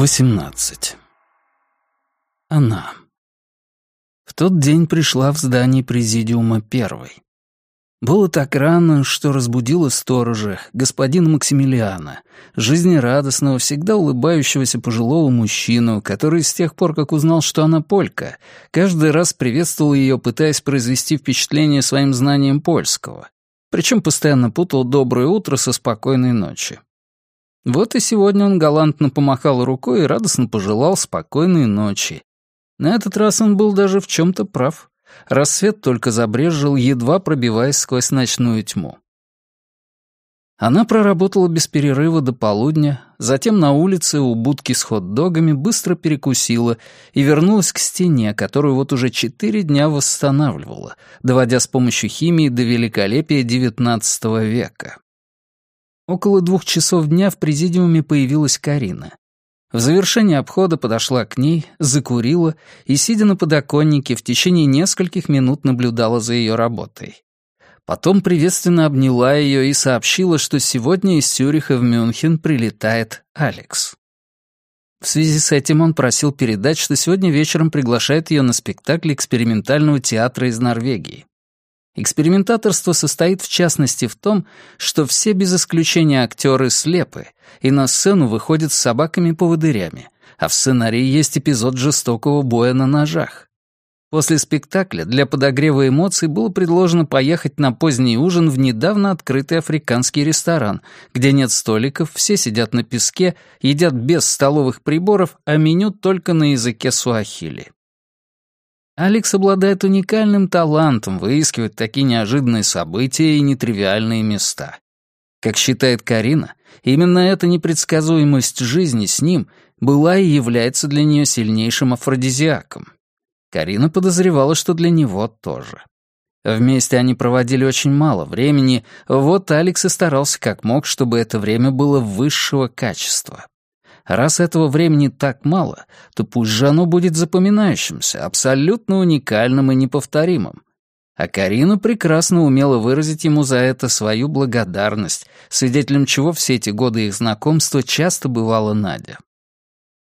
18. Она. В тот день пришла в здание президиума первой. Было так рано, что разбудила сторожа, господина Максимилиана, жизнерадостного, всегда улыбающегося пожилого мужчину, который с тех пор, как узнал, что она полька, каждый раз приветствовал ее, пытаясь произвести впечатление своим знанием польского, причем постоянно путал «доброе утро» со «спокойной ночи». Вот и сегодня он галантно помахал рукой и радостно пожелал спокойной ночи. На этот раз он был даже в чем-то прав. Рассвет только забрезжил, едва пробиваясь сквозь ночную тьму. Она проработала без перерыва до полудня, затем на улице у будки с хот-догами быстро перекусила и вернулась к стене, которую вот уже четыре дня восстанавливала, доводя с помощью химии до великолепия XIX века. Около двух часов дня в президиуме появилась Карина. В завершении обхода подошла к ней, закурила и, сидя на подоконнике, в течение нескольких минут наблюдала за ее работой. Потом приветственно обняла ее и сообщила, что сегодня из Сюриха в Мюнхен прилетает Алекс. В связи с этим он просил передать, что сегодня вечером приглашает ее на спектакль экспериментального театра из Норвегии. Экспериментаторство состоит в частности в том, что все без исключения актеры слепы и на сцену выходят с собаками-поводырями, а в сценарии есть эпизод жестокого боя на ножах. После спектакля для подогрева эмоций было предложено поехать на поздний ужин в недавно открытый африканский ресторан, где нет столиков, все сидят на песке, едят без столовых приборов, а меню только на языке суахили. Алекс обладает уникальным талантом выискивать такие неожиданные события и нетривиальные места. Как считает Карина, именно эта непредсказуемость жизни с ним была и является для нее сильнейшим афродизиаком. Карина подозревала, что для него тоже. Вместе они проводили очень мало времени, вот Алекс и старался как мог, чтобы это время было высшего качества. Раз этого времени так мало, то пусть же оно будет запоминающимся, абсолютно уникальным и неповторимым. А Карина прекрасно умела выразить ему за это свою благодарность, свидетелем чего все эти годы их знакомства часто бывала Надя.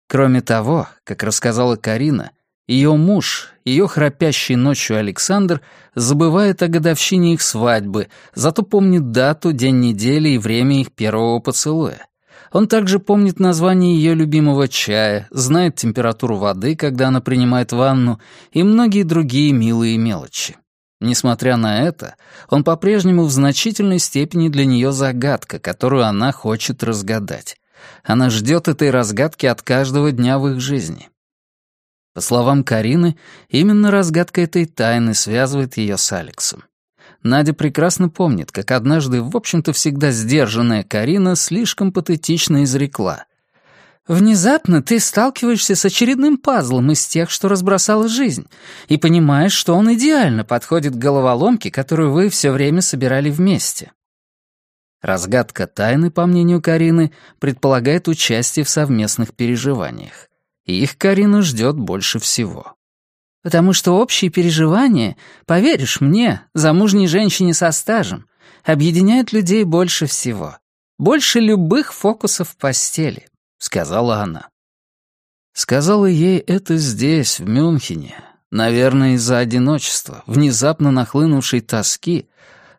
Кроме того, как рассказала Карина, ее муж, ее храпящий ночью Александр, забывает о годовщине их свадьбы, зато помнит дату, день недели и время их первого поцелуя. Он также помнит название ее любимого чая, знает температуру воды, когда она принимает ванну, и многие другие милые мелочи. Несмотря на это, он по-прежнему в значительной степени для нее загадка, которую она хочет разгадать. Она ждет этой разгадки от каждого дня в их жизни. По словам Карины, именно разгадка этой тайны связывает ее с Алексом. Надя прекрасно помнит, как однажды, в общем-то, всегда сдержанная Карина слишком патетично изрекла. «Внезапно ты сталкиваешься с очередным пазлом из тех, что разбросала жизнь, и понимаешь, что он идеально подходит к головоломке, которую вы все время собирали вместе». Разгадка тайны, по мнению Карины, предполагает участие в совместных переживаниях. И их Карина ждет больше всего потому что общие переживания, поверишь мне, замужней женщине со стажем, объединяют людей больше всего. Больше любых фокусов в постели», — сказала она. Сказала ей это здесь, в Мюнхене, наверное, из-за одиночества, внезапно нахлынувшей тоски,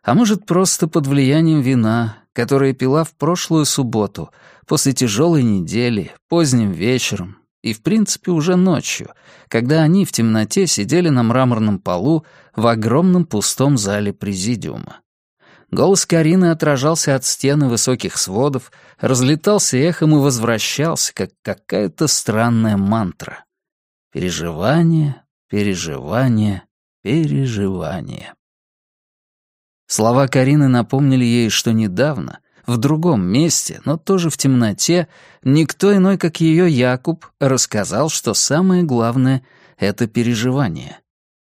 а может, просто под влиянием вина, которое пила в прошлую субботу, после тяжелой недели, поздним вечером, и, в принципе, уже ночью, когда они в темноте сидели на мраморном полу в огромном пустом зале президиума. Голос Карины отражался от стены высоких сводов, разлетался эхом и возвращался, как какая-то странная мантра. Переживание, переживание, переживание. Слова Карины напомнили ей, что недавно — в другом месте, но тоже в темноте, никто иной, как ее Якуб, рассказал, что самое главное — это переживание.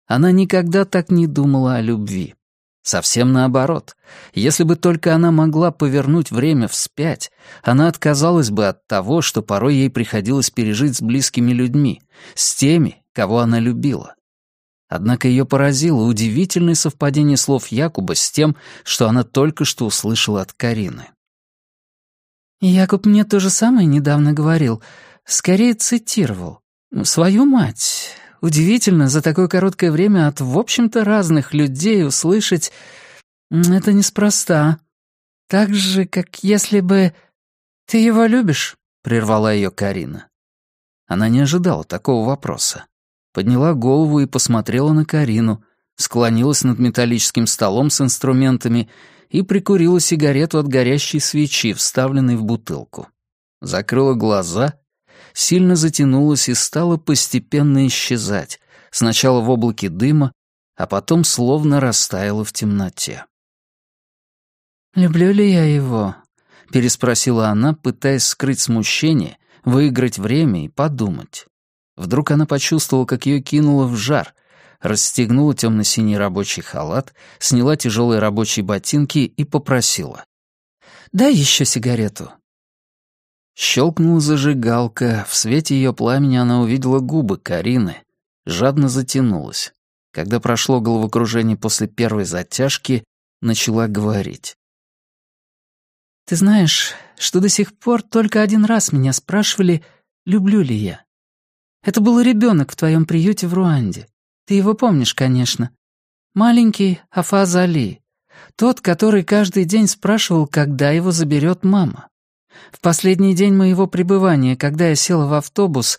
Она никогда так не думала о любви. Совсем наоборот. Если бы только она могла повернуть время вспять, она отказалась бы от того, что порой ей приходилось пережить с близкими людьми, с теми, кого она любила. Однако ее поразило удивительное совпадение слов Якуба с тем, что она только что услышала от Карины. «Якуб мне то же самое недавно говорил, скорее цитировал. Свою мать. Удивительно за такое короткое время от, в общем-то, разных людей услышать... Это неспроста. Так же, как если бы... «Ты его любишь?» — прервала ее Карина. Она не ожидала такого вопроса. Подняла голову и посмотрела на Карину, склонилась над металлическим столом с инструментами и прикурила сигарету от горящей свечи, вставленной в бутылку. Закрыла глаза, сильно затянулась и стала постепенно исчезать, сначала в облаке дыма, а потом словно растаяла в темноте. «Люблю ли я его?» — переспросила она, пытаясь скрыть смущение, выиграть время и подумать. Вдруг она почувствовала, как ее кинуло в жар, расстегнула темно-синий рабочий халат, сняла тяжелые рабочие ботинки и попросила. «Дай еще сигарету». Щелкнула зажигалка, в свете ее пламени она увидела губы Карины, жадно затянулась. Когда прошло головокружение после первой затяжки, начала говорить. Ты знаешь, что до сих пор только один раз меня спрашивали, люблю ли я. Это был ребенок в твоем приюте в Руанде. Ты его помнишь, конечно. Маленький Афаз Али. Тот, который каждый день спрашивал, когда его заберет мама. В последний день моего пребывания, когда я села в автобус,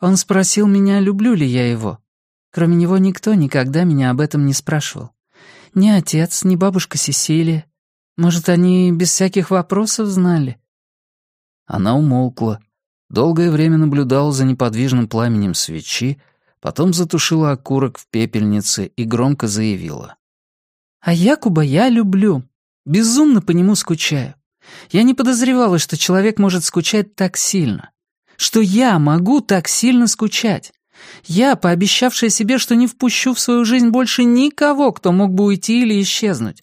он спросил меня, люблю ли я его. Кроме него никто никогда меня об этом не спрашивал. Ни отец, ни бабушка Сесилия, может, они без всяких вопросов знали?» Она умолкла, долгое время наблюдала за неподвижным пламенем свечи, потом затушила окурок в пепельнице и громко заявила. «А Якуба я люблю. Безумно по нему скучаю. Я не подозревала, что человек может скучать так сильно. Что я могу так сильно скучать. Я, пообещавшая себе, что не впущу в свою жизнь больше никого, кто мог бы уйти или исчезнуть.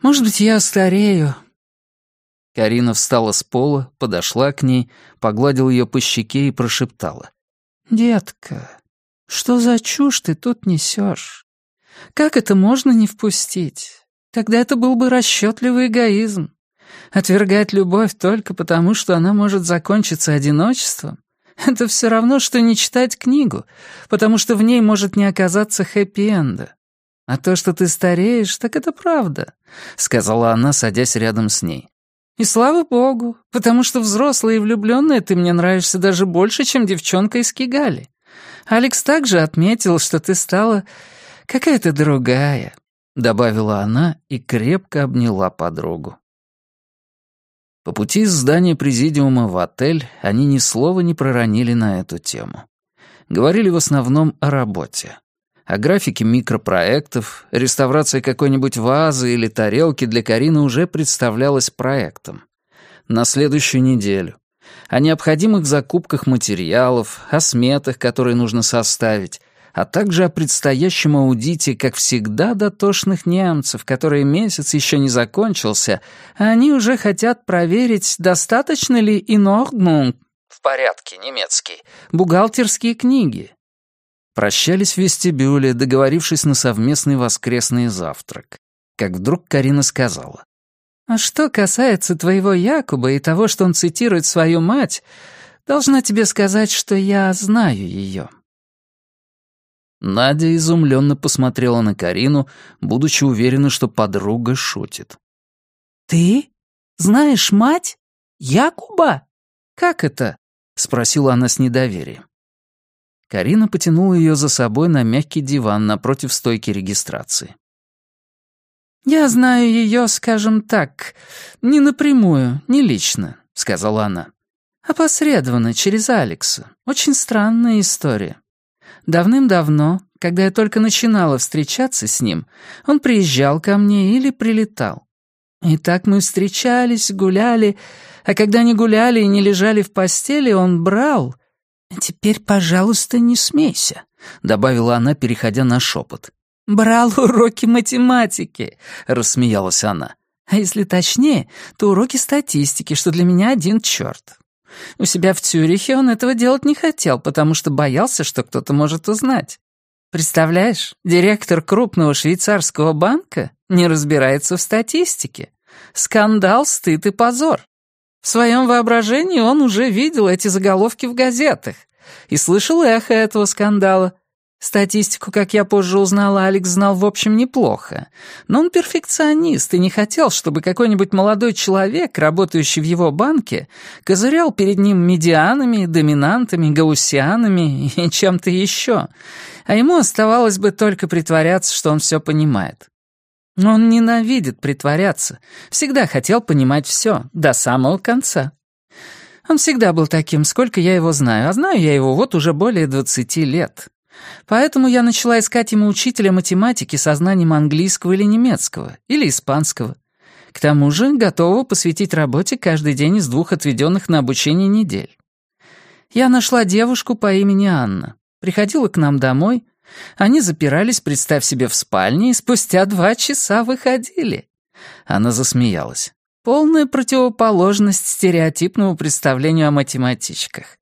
Может быть, я старею». Карина встала с пола, подошла к ней, погладила ее по щеке и прошептала. «Детка, что за чушь ты тут несешь? Как это можно не впустить? Тогда это был бы расчетливый эгоизм. Отвергать любовь только потому, что она может закончиться одиночеством, это все равно, что не читать книгу, потому что в ней может не оказаться хэппи-энда. А то, что ты стареешь, так это правда», — сказала она, садясь рядом с ней. «И слава богу, потому что взрослая и влюбленная ты мне нравишься даже больше, чем девчонка из Кигали. Алекс также отметил, что ты стала какая-то другая», — добавила она и крепко обняла подругу. По пути из здания президиума в отель они ни слова не проронили на эту тему. Говорили в основном о работе о графике микропроектов, реставрация какой-нибудь вазы или тарелки для Карины уже представлялась проектом. На следующую неделю. О необходимых закупках материалов, о сметах, которые нужно составить, а также о предстоящем аудите, как всегда, дотошных немцев, которые месяц еще не закончился, а они уже хотят проверить, достаточно ли «in в порядке немецкий, бухгалтерские книги, Прощались в вестибюле, договорившись на совместный воскресный завтрак. Как вдруг Карина сказала. «А что касается твоего Якуба и того, что он цитирует свою мать, должна тебе сказать, что я знаю ее». Надя изумленно посмотрела на Карину, будучи уверена, что подруга шутит. «Ты? Знаешь мать? Якуба? Как это?» — спросила она с недоверием. Карина потянула ее за собой на мягкий диван напротив стойки регистрации. «Я знаю ее, скажем так, не напрямую, не лично», — сказала она. «Опосредованно, через Алекса. Очень странная история. Давным-давно, когда я только начинала встречаться с ним, он приезжал ко мне или прилетал. И так мы встречались, гуляли, а когда не гуляли и не лежали в постели, он брал «Теперь, пожалуйста, не смейся», — добавила она, переходя на шепот. «Брал уроки математики», — рассмеялась она. «А если точнее, то уроки статистики, что для меня один черт. У себя в Цюрихе он этого делать не хотел, потому что боялся, что кто-то может узнать. Представляешь, директор крупного швейцарского банка не разбирается в статистике. Скандал, стыд и позор. В своем воображении он уже видел эти заголовки в газетах и слышал эхо этого скандала. Статистику, как я позже узнала, Алекс знал в общем неплохо. Но он перфекционист и не хотел, чтобы какой-нибудь молодой человек, работающий в его банке, козырял перед ним медианами, доминантами, гаусианами и чем-то еще. А ему оставалось бы только притворяться, что он все понимает. Он ненавидит притворяться, всегда хотел понимать все, до самого конца. Он всегда был таким, сколько я его знаю, а знаю я его вот уже более двадцати лет. Поэтому я начала искать ему учителя математики со знанием английского или немецкого, или испанского. К тому же готова посвятить работе каждый день из двух отведенных на обучение недель. Я нашла девушку по имени Анна. Приходила к нам домой. Они запирались, представь себе, в спальне, и спустя два часа выходили. Она засмеялась. Полная противоположность стереотипному представлению о математичках.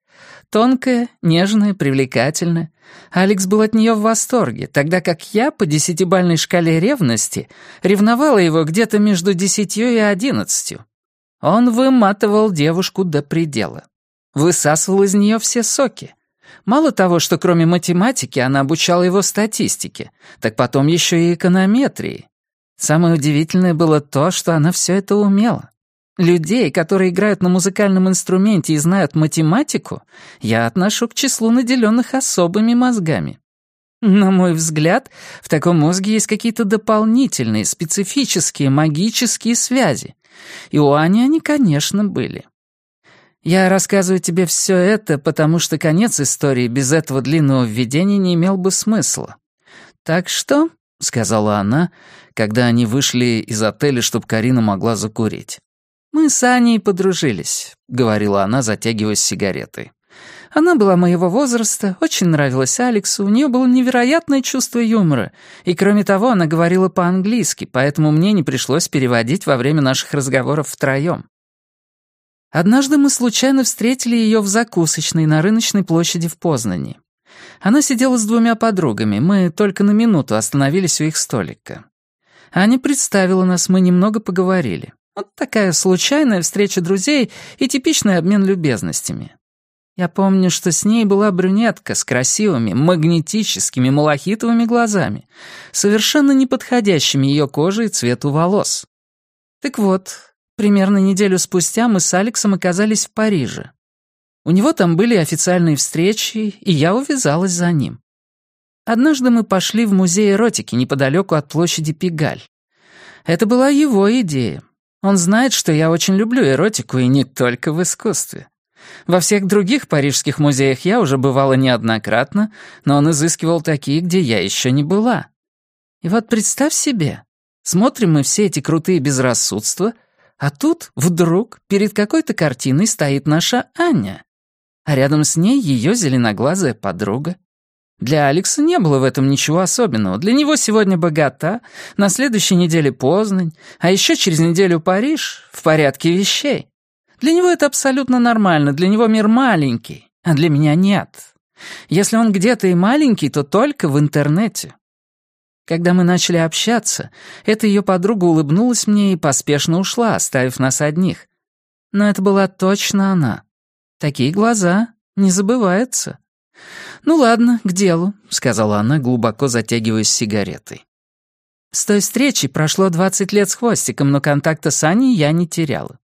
Тонкая, нежная, привлекательная. Алекс был от нее в восторге, тогда как я по десятибальной шкале ревности ревновала его где-то между десятью и одиннадцатью. Он выматывал девушку до предела. Высасывал из нее все соки. Мало того, что кроме математики она обучала его статистике, так потом еще и эконометрии. Самое удивительное было то, что она все это умела. Людей, которые играют на музыкальном инструменте и знают математику, я отношу к числу наделенных особыми мозгами. На мой взгляд, в таком мозге есть какие-то дополнительные, специфические, магические связи. И у Ани они, конечно, были. Я рассказываю тебе все это, потому что конец истории без этого длинного введения не имел бы смысла. Так что, — сказала она, когда они вышли из отеля, чтобы Карина могла закурить. «Мы с Аней подружились», — говорила она, затягиваясь сигаретой. Она была моего возраста, очень нравилась Алексу, у нее было невероятное чувство юмора, и кроме того она говорила по-английски, поэтому мне не пришлось переводить во время наших разговоров втроем. Однажды мы случайно встретили ее в закусочной на рыночной площади в Познани. Она сидела с двумя подругами, мы только на минуту остановились у их столика. Аня представила нас, мы немного поговорили. Вот такая случайная встреча друзей и типичный обмен любезностями. Я помню, что с ней была брюнетка с красивыми, магнетическими, малахитовыми глазами, совершенно неподходящими ее коже и цвету волос. Так вот, примерно неделю спустя мы с Алексом оказались в Париже. У него там были официальные встречи, и я увязалась за ним. Однажды мы пошли в музей эротики неподалеку от площади Пигаль. Это была его идея. Он знает, что я очень люблю эротику и не только в искусстве. Во всех других парижских музеях я уже бывала неоднократно, но он изыскивал такие, где я еще не была. И вот представь себе, смотрим мы все эти крутые безрассудства, а тут вдруг перед какой-то картиной стоит наша Аня, а рядом с ней ее зеленоглазая подруга. Для Алекса не было в этом ничего особенного. Для него сегодня богата, на следующей неделе Познань, а еще через неделю Париж в порядке вещей. Для него это абсолютно нормально, для него мир маленький, а для меня нет. Если он где-то и маленький, то только в интернете. Когда мы начали общаться, эта ее подруга улыбнулась мне и поспешно ушла, оставив нас одних. Но это была точно она. Такие глаза не забываются. «Ну ладно, к делу», — сказала она, глубоко затягиваясь сигаретой. С той встречи прошло 20 лет с хвостиком, но контакта с Аней я не теряла.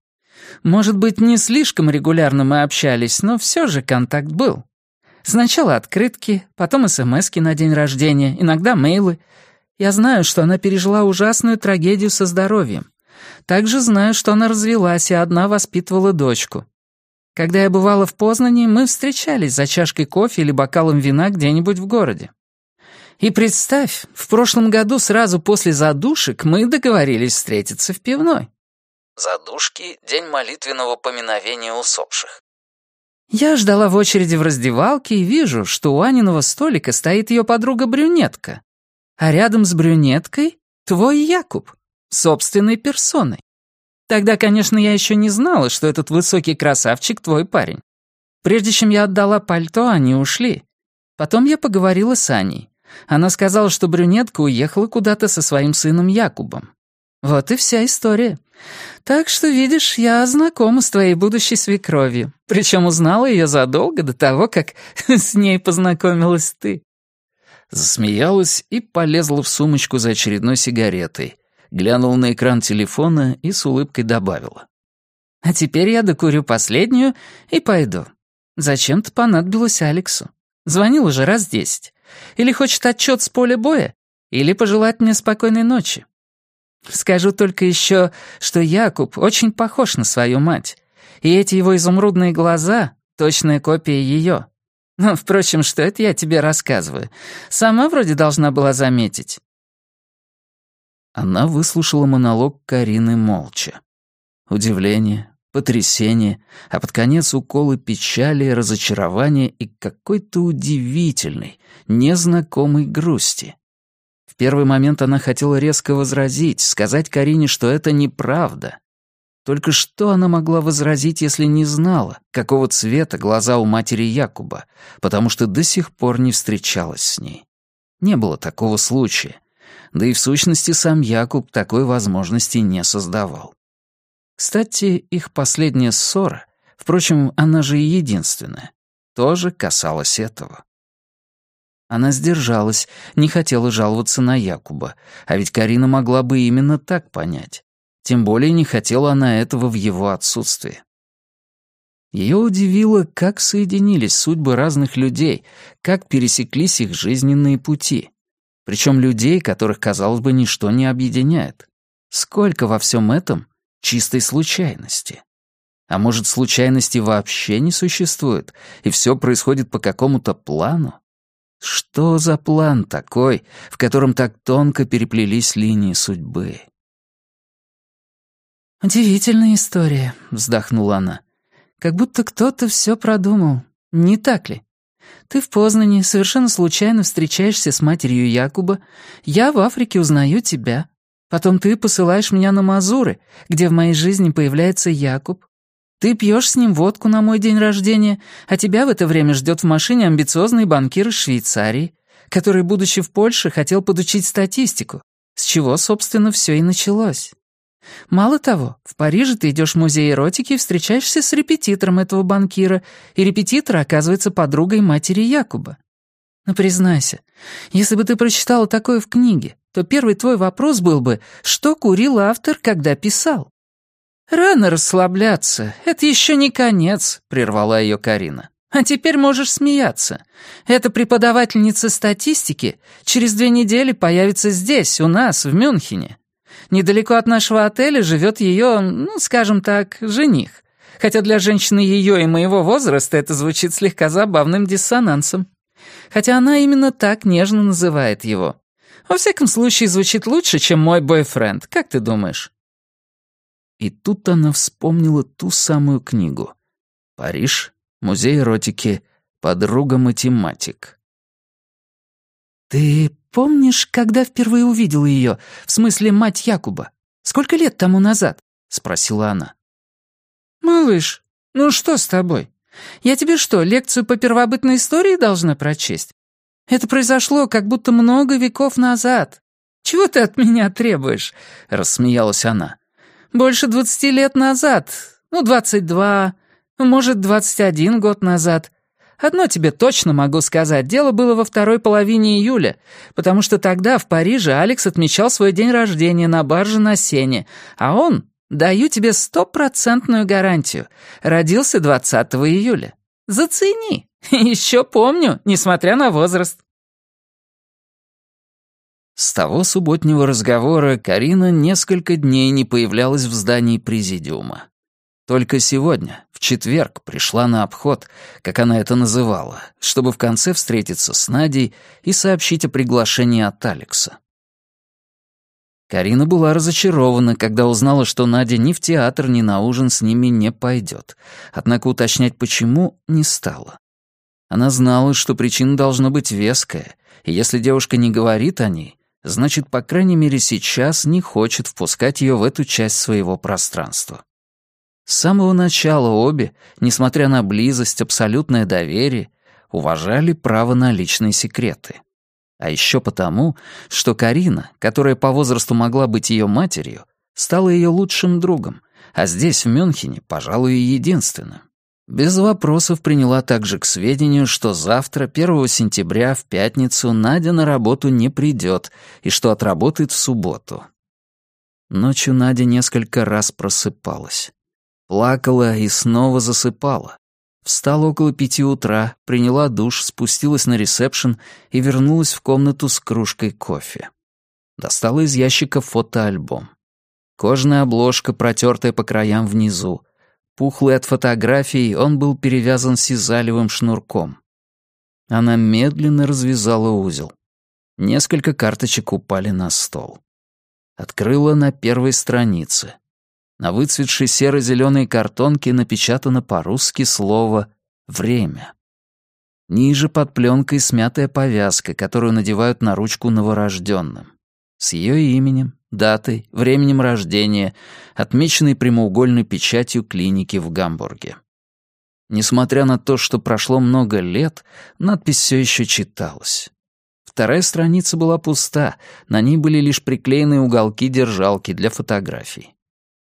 Может быть, не слишком регулярно мы общались, но все же контакт был. Сначала открытки, потом смски на день рождения, иногда мейлы. Я знаю, что она пережила ужасную трагедию со здоровьем. Также знаю, что она развелась и одна воспитывала дочку. Когда я бывала в Познани, мы встречались за чашкой кофе или бокалом вина где-нибудь в городе. И представь, в прошлом году сразу после задушек мы договорились встретиться в пивной. Задушки — день молитвенного поминовения усопших. Я ждала в очереди в раздевалке и вижу, что у Аниного столика стоит ее подруга-брюнетка. А рядом с брюнеткой — твой Якуб, собственной персоной. Тогда, конечно, я еще не знала, что этот высокий красавчик твой парень. Прежде чем я отдала пальто, они ушли. Потом я поговорила с Аней. Она сказала, что брюнетка уехала куда-то со своим сыном Якубом. Вот и вся история. Так что, видишь, я знакома с твоей будущей свекровью. Причем узнала ее задолго до того, как с ней познакомилась ты. Засмеялась и полезла в сумочку за очередной сигаретой. Глянула на экран телефона и с улыбкой добавила. «А теперь я докурю последнюю и пойду. Зачем-то понадобилось Алексу. Звонил уже раз десять. Или хочет отчет с поля боя, или пожелать мне спокойной ночи. Скажу только еще, что Якуб очень похож на свою мать, и эти его изумрудные глаза — точная копия ее. Впрочем, что это я тебе рассказываю? Сама вроде должна была заметить. Она выслушала монолог Карины молча. Удивление, потрясение, а под конец уколы печали, разочарования и какой-то удивительной, незнакомой грусти. В первый момент она хотела резко возразить, сказать Карине, что это неправда. Только что она могла возразить, если не знала, какого цвета глаза у матери Якуба, потому что до сих пор не встречалась с ней. Не было такого случая. Да и в сущности сам Якуб такой возможности не создавал. Кстати, их последняя ссора, впрочем, она же и единственная, тоже касалась этого. Она сдержалась, не хотела жаловаться на Якуба, а ведь Карина могла бы именно так понять. Тем более не хотела она этого в его отсутствии. Ее удивило, как соединились судьбы разных людей, как пересеклись их жизненные пути. Причем людей, которых, казалось бы, ничто не объединяет. Сколько во всем этом чистой случайности? А может, случайности вообще не существует, и все происходит по какому-то плану? Что за план такой, в котором так тонко переплелись линии судьбы? «Удивительная история», — вздохнула она. «Как будто кто-то все продумал. Не так ли? Ты в Познане совершенно случайно встречаешься с матерью Якуба. Я в Африке узнаю тебя. Потом ты посылаешь меня на Мазуры, где в моей жизни появляется Якуб. Ты пьешь с ним водку на мой день рождения, а тебя в это время ждет в машине амбициозный банкир из Швейцарии, который, будучи в Польше, хотел подучить статистику, с чего, собственно, все и началось. Мало того, в Париже ты идешь в музей эротики и встречаешься с репетитором этого банкира, и репетитор оказывается подругой матери Якуба. Но признайся, если бы ты прочитала такое в книге, то первый твой вопрос был бы, что курил автор, когда писал? «Рано расслабляться, это еще не конец», — прервала ее Карина. «А теперь можешь смеяться. Эта преподавательница статистики через две недели появится здесь, у нас, в Мюнхене. Недалеко от нашего отеля живет ее, ну, скажем так, жених. Хотя для женщины ее и моего возраста это звучит слегка забавным диссонансом. Хотя она именно так нежно называет его. Во всяком случае, звучит лучше, чем мой бойфренд. Как ты думаешь?» И тут она вспомнила ту самую книгу. «Париж. Музей эротики. Подруга-математик». «Ты помнишь, когда впервые увидела ее, в смысле мать Якуба? Сколько лет тому назад?» — спросила она. «Малыш, ну что с тобой? Я тебе что, лекцию по первобытной истории должна прочесть? Это произошло как будто много веков назад. Чего ты от меня требуешь?» — рассмеялась она. Больше двадцати лет назад. Ну, двадцать два, может, двадцать один год назад. Одно тебе точно могу сказать. Дело было во второй половине июля, потому что тогда в Париже Алекс отмечал свой день рождения на барже на Сене, а он, даю тебе стопроцентную гарантию, родился 20 июля. Зацени. Еще помню, несмотря на возраст. С того субботнего разговора Карина несколько дней не появлялась в здании президиума. Только сегодня, в четверг, пришла на обход, как она это называла, чтобы в конце встретиться с Надей и сообщить о приглашении от Алекса. Карина была разочарована, когда узнала, что Надя ни в театр, ни на ужин с ними не пойдет, однако уточнять почему не стала. Она знала, что причина должна быть веская, и если девушка не говорит о ней, значит, по крайней мере, сейчас не хочет впускать ее в эту часть своего пространства. С самого начала обе, несмотря на близость, абсолютное доверие, уважали право на личные секреты. А еще потому, что Карина, которая по возрасту могла быть ее матерью, стала ее лучшим другом, а здесь, в Мюнхене, пожалуй, единственным. Без вопросов приняла также к сведению, что завтра, 1 сентября, в пятницу, Надя на работу не придет и что отработает в субботу. Ночью Надя несколько раз просыпалась. Плакала и снова засыпала. Встала около пяти утра, приняла душ, спустилась на ресепшн и вернулась в комнату с кружкой кофе. Достала из ящика фотоальбом. Кожаная обложка, протертая по краям внизу. Пухлый от фотографий, он был перевязан сизалевым шнурком. Она медленно развязала узел. Несколько карточек упали на стол. Открыла на первой странице. На выцветшей серо-зеленой картонке напечатано по-русски слово «время». Ниже под пленкой смятая повязка, которую надевают на ручку новорожденным. С ее именем, датой, временем рождения, отмеченной прямоугольной печатью клиники в Гамбурге. Несмотря на то, что прошло много лет, надпись все еще читалась. Вторая страница была пуста, на ней были лишь приклеены уголки-держалки для фотографий.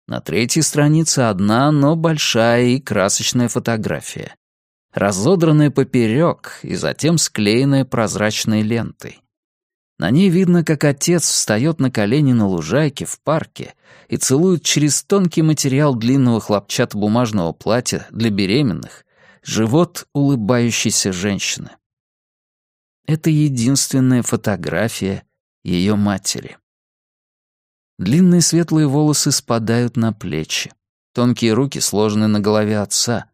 На третьей странице одна, но большая и красочная фотография. Разодранная поперек и затем склеенная прозрачной лентой. На ней видно, как отец встает на колени на лужайке в парке и целует через тонкий материал длинного хлопчатобумажного платья для беременных живот улыбающейся женщины. Это единственная фотография ее матери. Длинные светлые волосы спадают на плечи. Тонкие руки сложены на голове отца.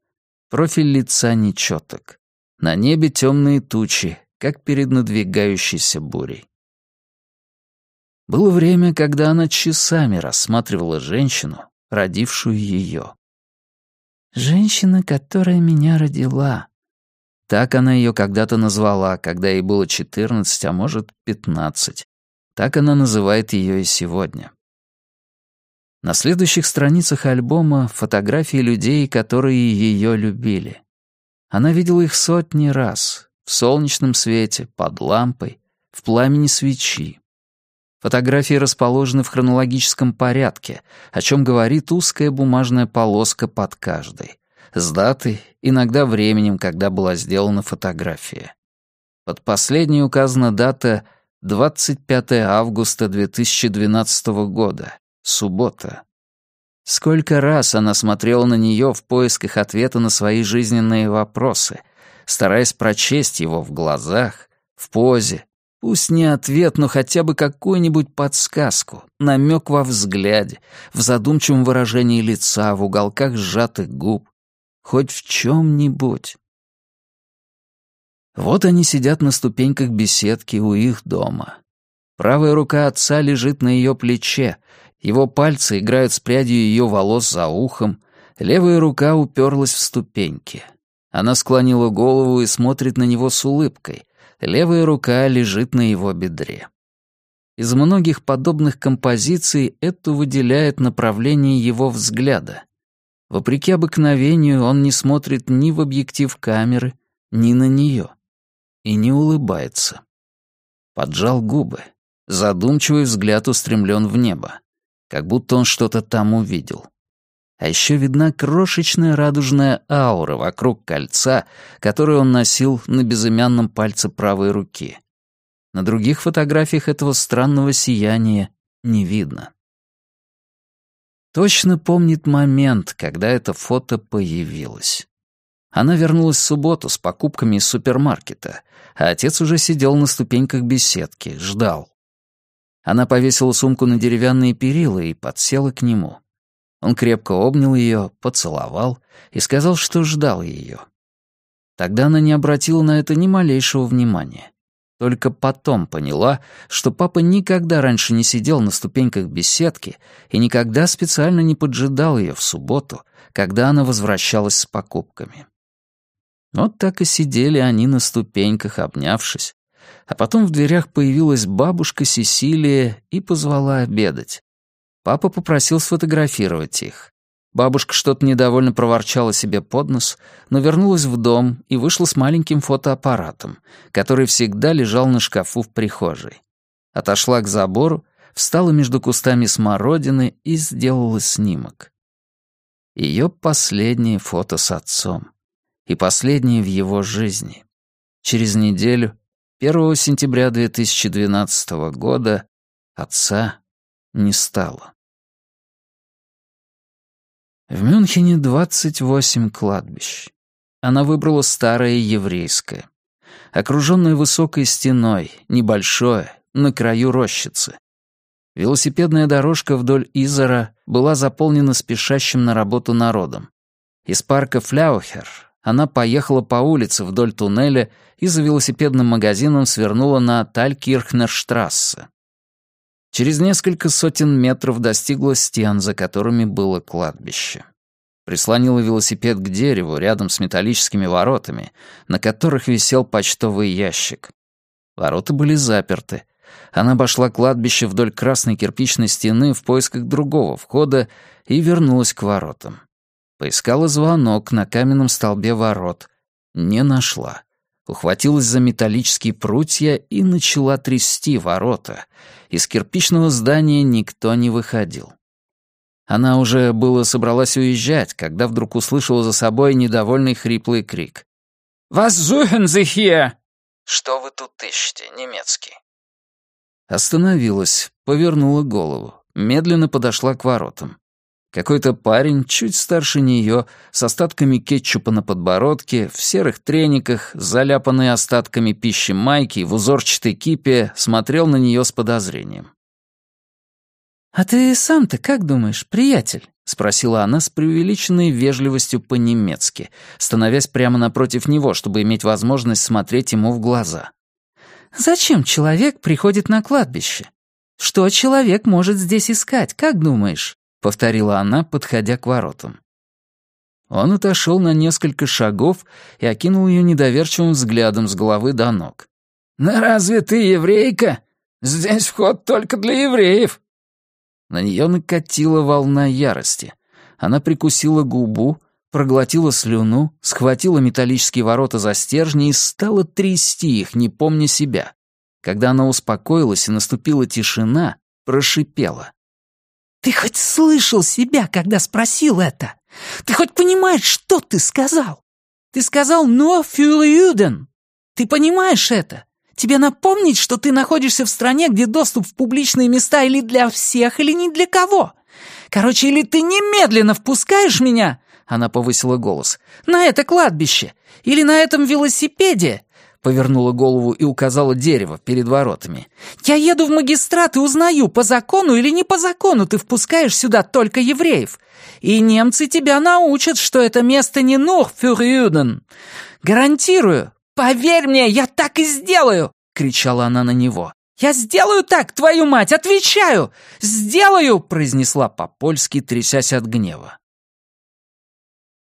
Профиль лица нечеток. На небе темные тучи, как перед надвигающейся бурей. Было время, когда она часами рассматривала женщину, родившую ее. «Женщина, которая меня родила». Так она ее когда-то назвала, когда ей было 14, а может, 15. Так она называет ее и сегодня. На следующих страницах альбома фотографии людей, которые ее любили. Она видела их сотни раз, в солнечном свете, под лампой, в пламени свечи, Фотографии расположены в хронологическом порядке, о чем говорит узкая бумажная полоска под каждой, с датой, иногда временем, когда была сделана фотография. Под последней указана дата 25 августа 2012 года, суббота. Сколько раз она смотрела на нее в поисках ответа на свои жизненные вопросы, стараясь прочесть его в глазах, в позе, Пусть не ответ, но хотя бы какую-нибудь подсказку, намек во взгляде, в задумчивом выражении лица, в уголках сжатых губ. Хоть в чем-нибудь. Вот они сидят на ступеньках беседки у их дома. Правая рука отца лежит на ее плече, его пальцы играют с прядью ее волос за ухом, левая рука уперлась в ступеньки. Она склонила голову и смотрит на него с улыбкой, Левая рука лежит на его бедре. Из многих подобных композиций это выделяет направление его взгляда. Вопреки обыкновению он не смотрит ни в объектив камеры, ни на нее. И не улыбается. Поджал губы. Задумчивый взгляд устремлен в небо. Как будто он что-то там увидел. А еще видна крошечная радужная аура вокруг кольца, которое он носил на безымянном пальце правой руки. На других фотографиях этого странного сияния не видно. Точно помнит момент, когда это фото появилось. Она вернулась в субботу с покупками из супермаркета, а отец уже сидел на ступеньках беседки, ждал. Она повесила сумку на деревянные перила и подсела к нему. Он крепко обнял ее, поцеловал и сказал, что ждал ее. Тогда она не обратила на это ни малейшего внимания. Только потом поняла, что папа никогда раньше не сидел на ступеньках беседки и никогда специально не поджидал ее в субботу, когда она возвращалась с покупками. Вот так и сидели они на ступеньках, обнявшись. А потом в дверях появилась бабушка Сесилия и позвала обедать. Папа попросил сфотографировать их. Бабушка что-то недовольно проворчала себе под нос, но вернулась в дом и вышла с маленьким фотоаппаратом, который всегда лежал на шкафу в прихожей. Отошла к забору, встала между кустами смородины и сделала снимок. Ее последнее фото с отцом. И последнее в его жизни. Через неделю, 1 сентября 2012 года, отца не стало. В Мюнхене 28 кладбищ. Она выбрала старое еврейское. Окруженное высокой стеной, небольшое, на краю рощицы. Велосипедная дорожка вдоль Изора была заполнена спешащим на работу народом. Из парка Фляухер она поехала по улице вдоль туннеля и за велосипедным магазином свернула на Талькирхнерштрассе. Через несколько сотен метров достигла стен, за которыми было кладбище. Прислонила велосипед к дереву рядом с металлическими воротами, на которых висел почтовый ящик. Ворота были заперты. Она обошла кладбище вдоль красной кирпичной стены в поисках другого входа и вернулась к воротам. Поискала звонок на каменном столбе ворот. Не нашла ухватилась за металлические прутья и начала трясти ворота. Из кирпичного здания никто не выходил. Она уже было собралась уезжать, когда вдруг услышала за собой недовольный хриплый крик. «Was suchen Sie hier?» «Что вы тут ищете, немецкий?» Остановилась, повернула голову, медленно подошла к воротам. Какой-то парень, чуть старше нее, с остатками кетчупа на подбородке, в серых трениках, заляпанный остатками пищи майки в узорчатой кипе, смотрел на нее с подозрением. «А ты сам-то как думаешь, приятель?» — спросила она с преувеличенной вежливостью по-немецки, становясь прямо напротив него, чтобы иметь возможность смотреть ему в глаза. «Зачем человек приходит на кладбище? Что человек может здесь искать, как думаешь?» — повторила она, подходя к воротам. Он отошел на несколько шагов и окинул ее недоверчивым взглядом с головы до ног. «Ну разве ты еврейка? Здесь вход только для евреев». На нее накатила волна ярости. Она прикусила губу, проглотила слюну, схватила металлические ворота за стержни и стала трясти их, не помня себя. Когда она успокоилась и наступила тишина, прошипела. Ты хоть слышал себя, когда спросил это? Ты хоть понимаешь, что ты сказал? Ты сказал «но Juden». Ты понимаешь это? Тебе напомнить, что ты находишься в стране, где доступ в публичные места или для всех, или не для кого? Короче, или ты немедленно впускаешь меня, она повысила голос, на это кладбище, или на этом велосипеде, повернула голову и указала дерево перед воротами. «Я еду в магистрат и узнаю, по закону или не по закону ты впускаешь сюда только евреев. И немцы тебя научат, что это место не нух фюрюден. Гарантирую. Поверь мне, я так и сделаю!» — кричала она на него. «Я сделаю так, твою мать, отвечаю! Сделаю!» — произнесла по-польски, трясясь от гнева.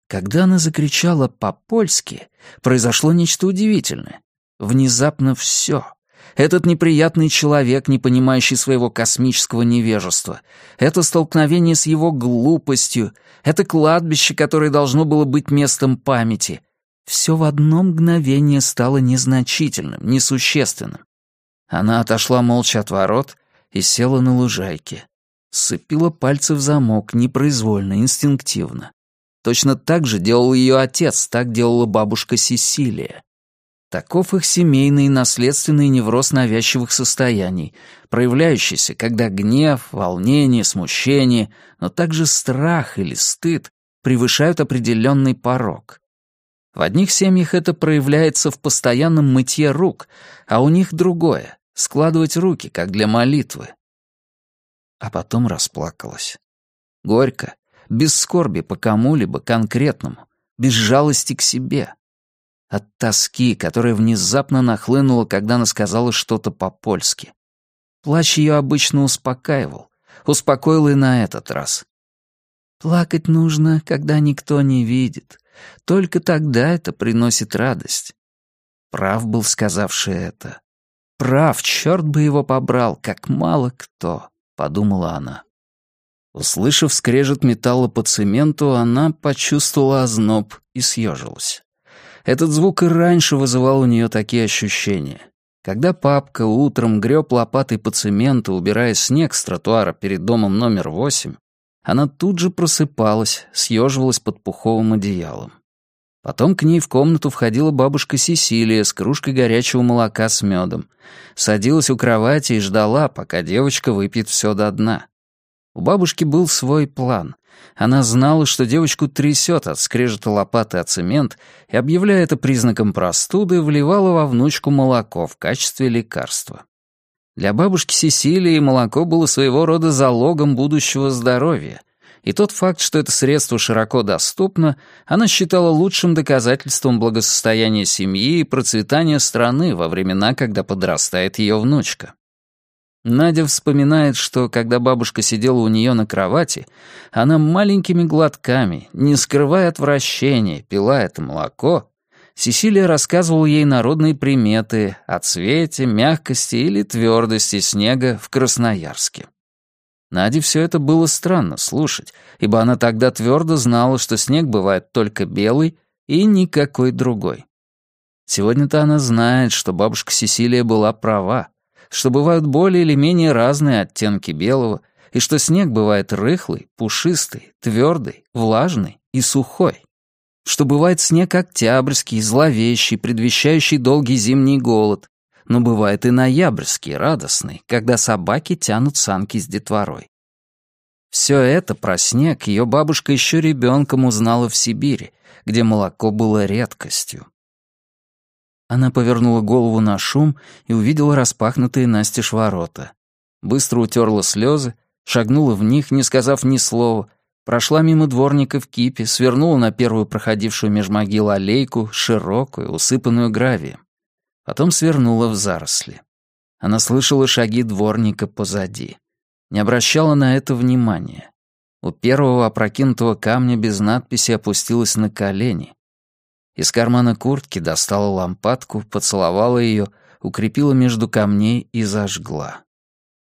Когда она закричала по-польски, произошло нечто удивительное. Внезапно все. Этот неприятный человек, не понимающий своего космического невежества. Это столкновение с его глупостью. Это кладбище, которое должно было быть местом памяти. Все в одно мгновение стало незначительным, несущественным. Она отошла молча от ворот и села на лужайке. Сцепила пальцы в замок, непроизвольно, инстинктивно. Точно так же делал ее отец, так делала бабушка Сесилия. Таков их семейный и наследственный невроз навязчивых состояний, проявляющийся, когда гнев, волнение, смущение, но также страх или стыд превышают определенный порог. В одних семьях это проявляется в постоянном мытье рук, а у них другое — складывать руки, как для молитвы. А потом расплакалась. Горько, без скорби по кому-либо конкретному, без жалости к себе — от тоски, которая внезапно нахлынула, когда она сказала что-то по-польски. Плач ее обычно успокаивал. Успокоил и на этот раз. Плакать нужно, когда никто не видит. Только тогда это приносит радость. Прав был сказавший это. Прав, черт бы его побрал, как мало кто, подумала она. Услышав скрежет металла по цементу, она почувствовала озноб и съежилась. Этот звук и раньше вызывал у нее такие ощущения. Когда папка утром греб лопатой по цементу, убирая снег с тротуара перед домом номер восемь, она тут же просыпалась, съеживалась под пуховым одеялом. Потом к ней в комнату входила бабушка Сесилия с кружкой горячего молока с медом. Садилась у кровати и ждала, пока девочка выпьет все до дна. У бабушки был свой план. Она знала, что девочку трясет от скрежета лопаты о цемент, и, объявляя это признаком простуды, вливала во внучку молоко в качестве лекарства. Для бабушки Сесилии молоко было своего рода залогом будущего здоровья, и тот факт, что это средство широко доступно, она считала лучшим доказательством благосостояния семьи и процветания страны во времена, когда подрастает ее внучка. Надя вспоминает, что когда бабушка сидела у нее на кровати, она маленькими глотками, не скрывая отвращения, пила это молоко. Сесилия рассказывала ей народные приметы о цвете, мягкости или твердости снега в Красноярске. Наде все это было странно слушать, ибо она тогда твердо знала, что снег бывает только белый и никакой другой. Сегодня-то она знает, что бабушка Сесилия была права что бывают более или менее разные оттенки белого, и что снег бывает рыхлый, пушистый, твердый, влажный и сухой. Что бывает снег октябрьский, зловещий, предвещающий долгий зимний голод, но бывает и ноябрьский, радостный, когда собаки тянут санки с детворой. Все это про снег ее бабушка еще ребенком узнала в Сибири, где молоко было редкостью. Она повернула голову на шум и увидела распахнутые настежь ворота. Быстро утерла слезы, шагнула в них, не сказав ни слова, прошла мимо дворника в кипе, свернула на первую проходившую меж могил аллейку, широкую, усыпанную гравием. Потом свернула в заросли. Она слышала шаги дворника позади. Не обращала на это внимания. У первого опрокинутого камня без надписи опустилась на колени. Из кармана куртки достала лампадку, поцеловала ее, укрепила между камней и зажгла.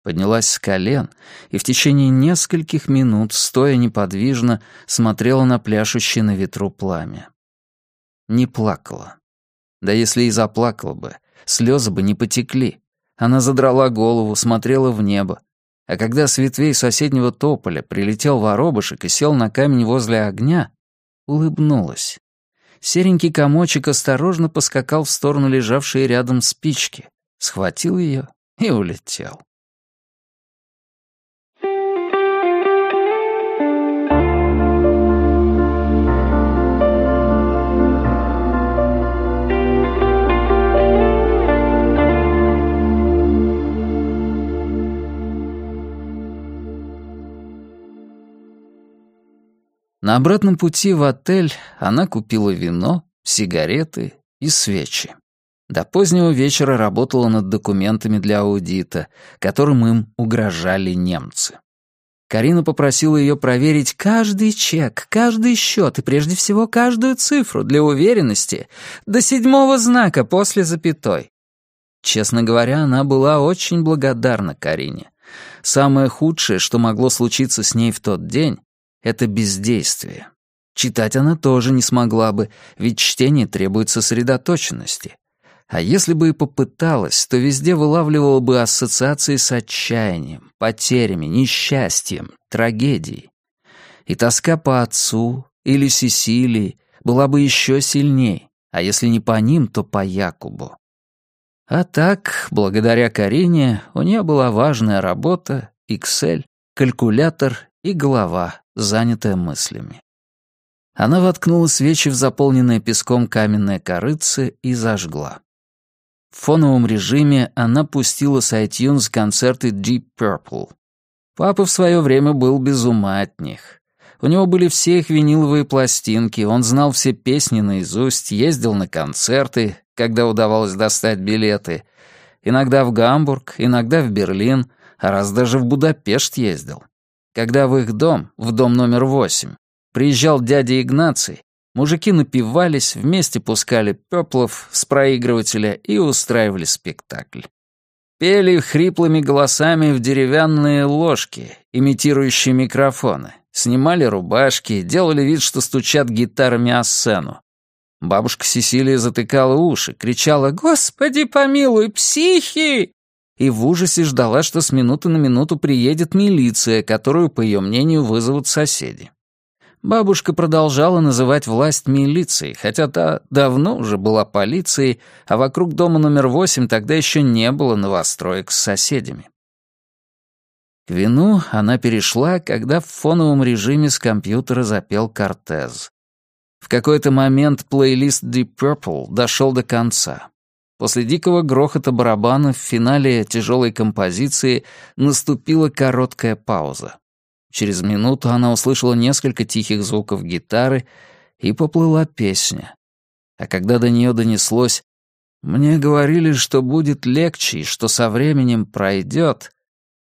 Поднялась с колен и в течение нескольких минут, стоя неподвижно, смотрела на пляшущее на ветру пламя. Не плакала. Да если и заплакала бы, слезы бы не потекли. Она задрала голову, смотрела в небо. А когда с ветвей соседнего тополя прилетел воробушек и сел на камень возле огня, улыбнулась серенький комочек осторожно поскакал в сторону лежавшей рядом спички, схватил ее и улетел. На обратном пути в отель она купила вино, сигареты и свечи. До позднего вечера работала над документами для аудита, которым им угрожали немцы. Карина попросила ее проверить каждый чек, каждый счет и прежде всего каждую цифру для уверенности до седьмого знака после запятой. Честно говоря, она была очень благодарна Карине. Самое худшее, что могло случиться с ней в тот день, это бездействие. Читать она тоже не смогла бы, ведь чтение требует сосредоточенности. А если бы и попыталась, то везде вылавливала бы ассоциации с отчаянием, потерями, несчастьем, трагедией. И тоска по отцу или Сесилии была бы еще сильней, а если не по ним, то по Якубу. А так, благодаря Карине, у нее была важная работа, Excel, калькулятор и голова, занятая мыслями. Она воткнула свечи в заполненное песком каменное корыце и зажгла. В фоновом режиме она пустила с iTunes концерты Deep Purple. Папа в свое время был без ума от них. У него были все их виниловые пластинки, он знал все песни наизусть, ездил на концерты, когда удавалось достать билеты. Иногда в Гамбург, иногда в Берлин, а раз даже в Будапешт ездил. Когда в их дом, в дом номер восемь, приезжал дядя Игнаций, мужики напивались, вместе пускали пеплов с проигрывателя и устраивали спектакль. пели хриплыми голосами в деревянные ложки, имитирующие микрофоны, снимали рубашки, делали вид, что стучат гитарами о сцену. Бабушка Сесилия затыкала уши, кричала «Господи помилуй, психи!» И в ужасе ждала, что с минуты на минуту приедет милиция, которую, по ее мнению, вызовут соседи. Бабушка продолжала называть власть милицией, хотя та давно уже была полицией, а вокруг дома номер восемь тогда еще не было новостроек с соседями. К вину она перешла, когда в фоновом режиме с компьютера запел Кортез. В какой-то момент плейлист Deep Purple дошел до конца. После дикого грохота барабана в финале тяжелой композиции наступила короткая пауза. Через минуту она услышала несколько тихих звуков гитары и поплыла песня. А когда до нее донеслось «Мне говорили, что будет легче и что со временем пройдет»,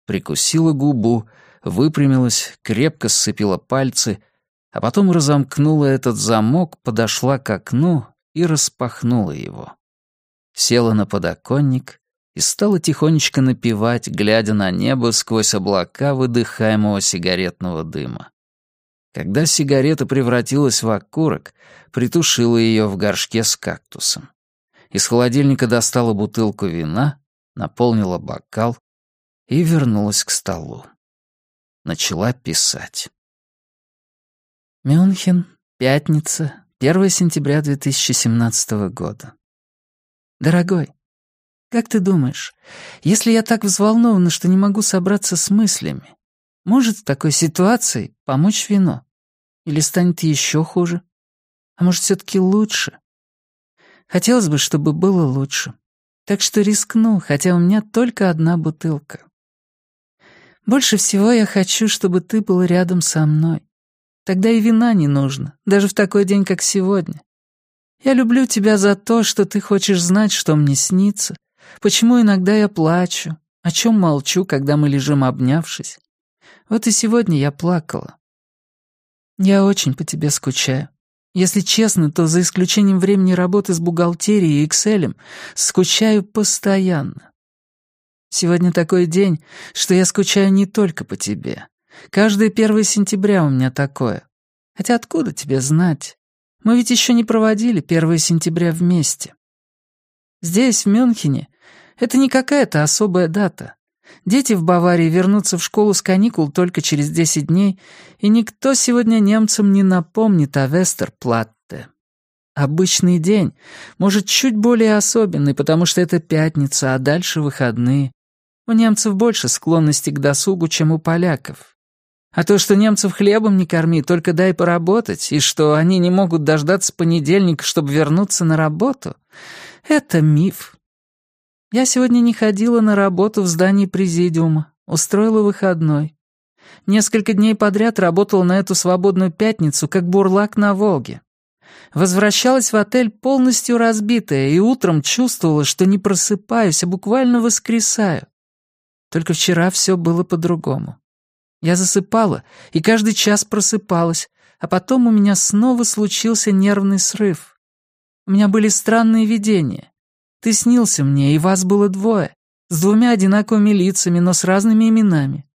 прикусила губу, выпрямилась, крепко сцепила пальцы, а потом разомкнула этот замок, подошла к окну и распахнула его. Села на подоконник и стала тихонечко напевать, глядя на небо сквозь облака выдыхаемого сигаретного дыма. Когда сигарета превратилась в окурок, притушила ее в горшке с кактусом. Из холодильника достала бутылку вина, наполнила бокал и вернулась к столу. Начала писать. Мюнхен, пятница, 1 сентября 2017 года. Дорогой, как ты думаешь, если я так взволнована, что не могу собраться с мыслями, может в такой ситуации помочь вино? Или станет еще хуже? А может, все-таки лучше? Хотелось бы, чтобы было лучше. Так что рискну, хотя у меня только одна бутылка. Больше всего я хочу, чтобы ты был рядом со мной. Тогда и вина не нужно, даже в такой день, как сегодня. Я люблю тебя за то, что ты хочешь знать, что мне снится, Почему иногда я плачу? О чем молчу, когда мы лежим обнявшись? Вот и сегодня я плакала. Я очень по тебе скучаю. Если честно, то за исключением времени работы с бухгалтерией и Excel, скучаю постоянно. Сегодня такой день, что я скучаю не только по тебе. Каждое 1 сентября у меня такое. Хотя откуда тебе знать? Мы ведь еще не проводили 1 сентября вместе. Здесь, в Мюнхене, это не какая-то особая дата. Дети в Баварии вернутся в школу с каникул только через 10 дней, и никто сегодня немцам не напомнит о Вестерплатте. Обычный день, может, чуть более особенный, потому что это пятница, а дальше выходные. У немцев больше склонности к досугу, чем у поляков. А то, что немцев хлебом не корми, только дай поработать, и что они не могут дождаться понедельника, чтобы вернуться на работу, это миф. Я сегодня не ходила на работу в здании президиума, устроила выходной. Несколько дней подряд работала на эту свободную пятницу, как бурлак на Волге. Возвращалась в отель полностью разбитая и утром чувствовала, что не просыпаюсь, а буквально воскресаю. Только вчера все было по-другому. Я засыпала и каждый час просыпалась, а потом у меня снова случился нервный срыв. У меня были странные видения. Ты снился мне, и вас было двое, с двумя одинаковыми лицами, но с разными именами.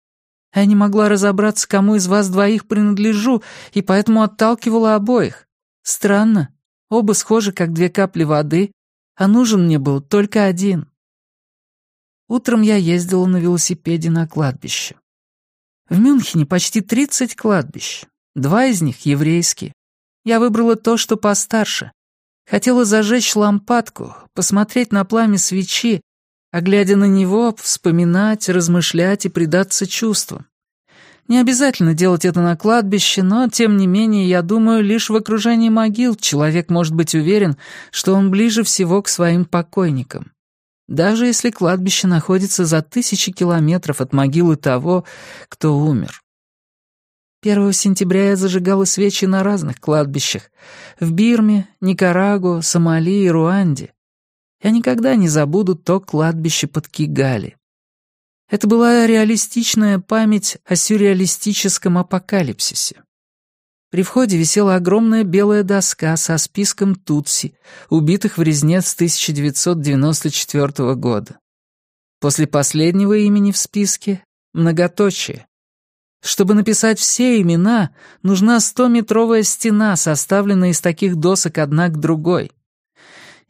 Я не могла разобраться, кому из вас двоих принадлежу, и поэтому отталкивала обоих. Странно, оба схожи, как две капли воды, а нужен мне был только один. Утром я ездила на велосипеде на кладбище. В Мюнхене почти 30 кладбищ, два из них еврейские. Я выбрала то, что постарше, Хотела зажечь лампадку, посмотреть на пламя свечи, а глядя на него, вспоминать, размышлять и предаться чувствам. Не обязательно делать это на кладбище, но, тем не менее, я думаю, лишь в окружении могил человек может быть уверен, что он ближе всего к своим покойникам. Даже если кладбище находится за тысячи километров от могилы того, кто умер. 1 сентября я зажигала свечи на разных кладбищах. В Бирме, Никарагуа, Сомали и Руанде. Я никогда не забуду то кладбище под Кигали. Это была реалистичная память о сюрреалистическом апокалипсисе. При входе висела огромная белая доска со списком Тутси, убитых в резне с 1994 года. После последнего имени в списке — многоточие. Чтобы написать все имена, нужна стометровая стена, составленная из таких досок одна к другой.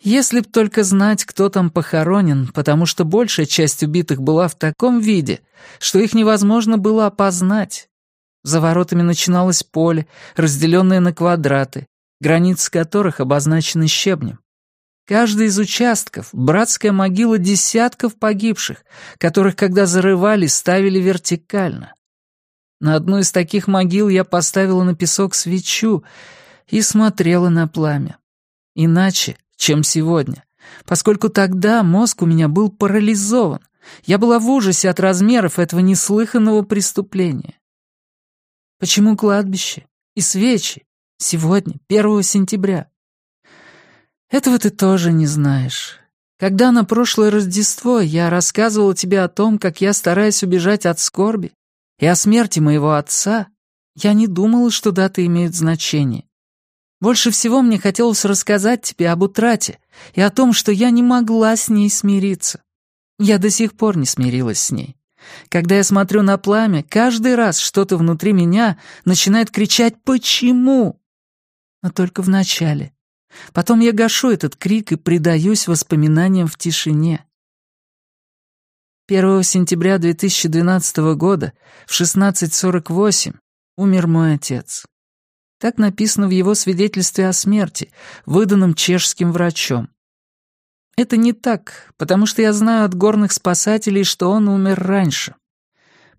Если б только знать, кто там похоронен, потому что большая часть убитых была в таком виде, что их невозможно было опознать. За воротами начиналось поле, разделенное на квадраты, границы которых обозначены щебнем. Каждый из участков — братская могила десятков погибших, которых, когда зарывали, ставили вертикально. На одну из таких могил я поставила на песок свечу и смотрела на пламя. Иначе, чем сегодня, поскольку тогда мозг у меня был парализован. Я была в ужасе от размеров этого неслыханного преступления. Почему кладбище и свечи сегодня, 1 сентября? Этого ты тоже не знаешь. Когда на прошлое Рождество я рассказывала тебе о том, как я стараюсь убежать от скорби, и о смерти моего отца, я не думала, что даты имеют значение. Больше всего мне хотелось рассказать тебе об утрате и о том, что я не могла с ней смириться. Я до сих пор не смирилась с ней. Когда я смотрю на пламя, каждый раз что-то внутри меня начинает кричать «Почему?». Но только в начале. Потом я гашу этот крик и предаюсь воспоминаниям в тишине. 1 сентября 2012 года в 16.48 умер мой отец. Так написано в его свидетельстве о смерти, выданном чешским врачом. Это не так, потому что я знаю от горных спасателей, что он умер раньше.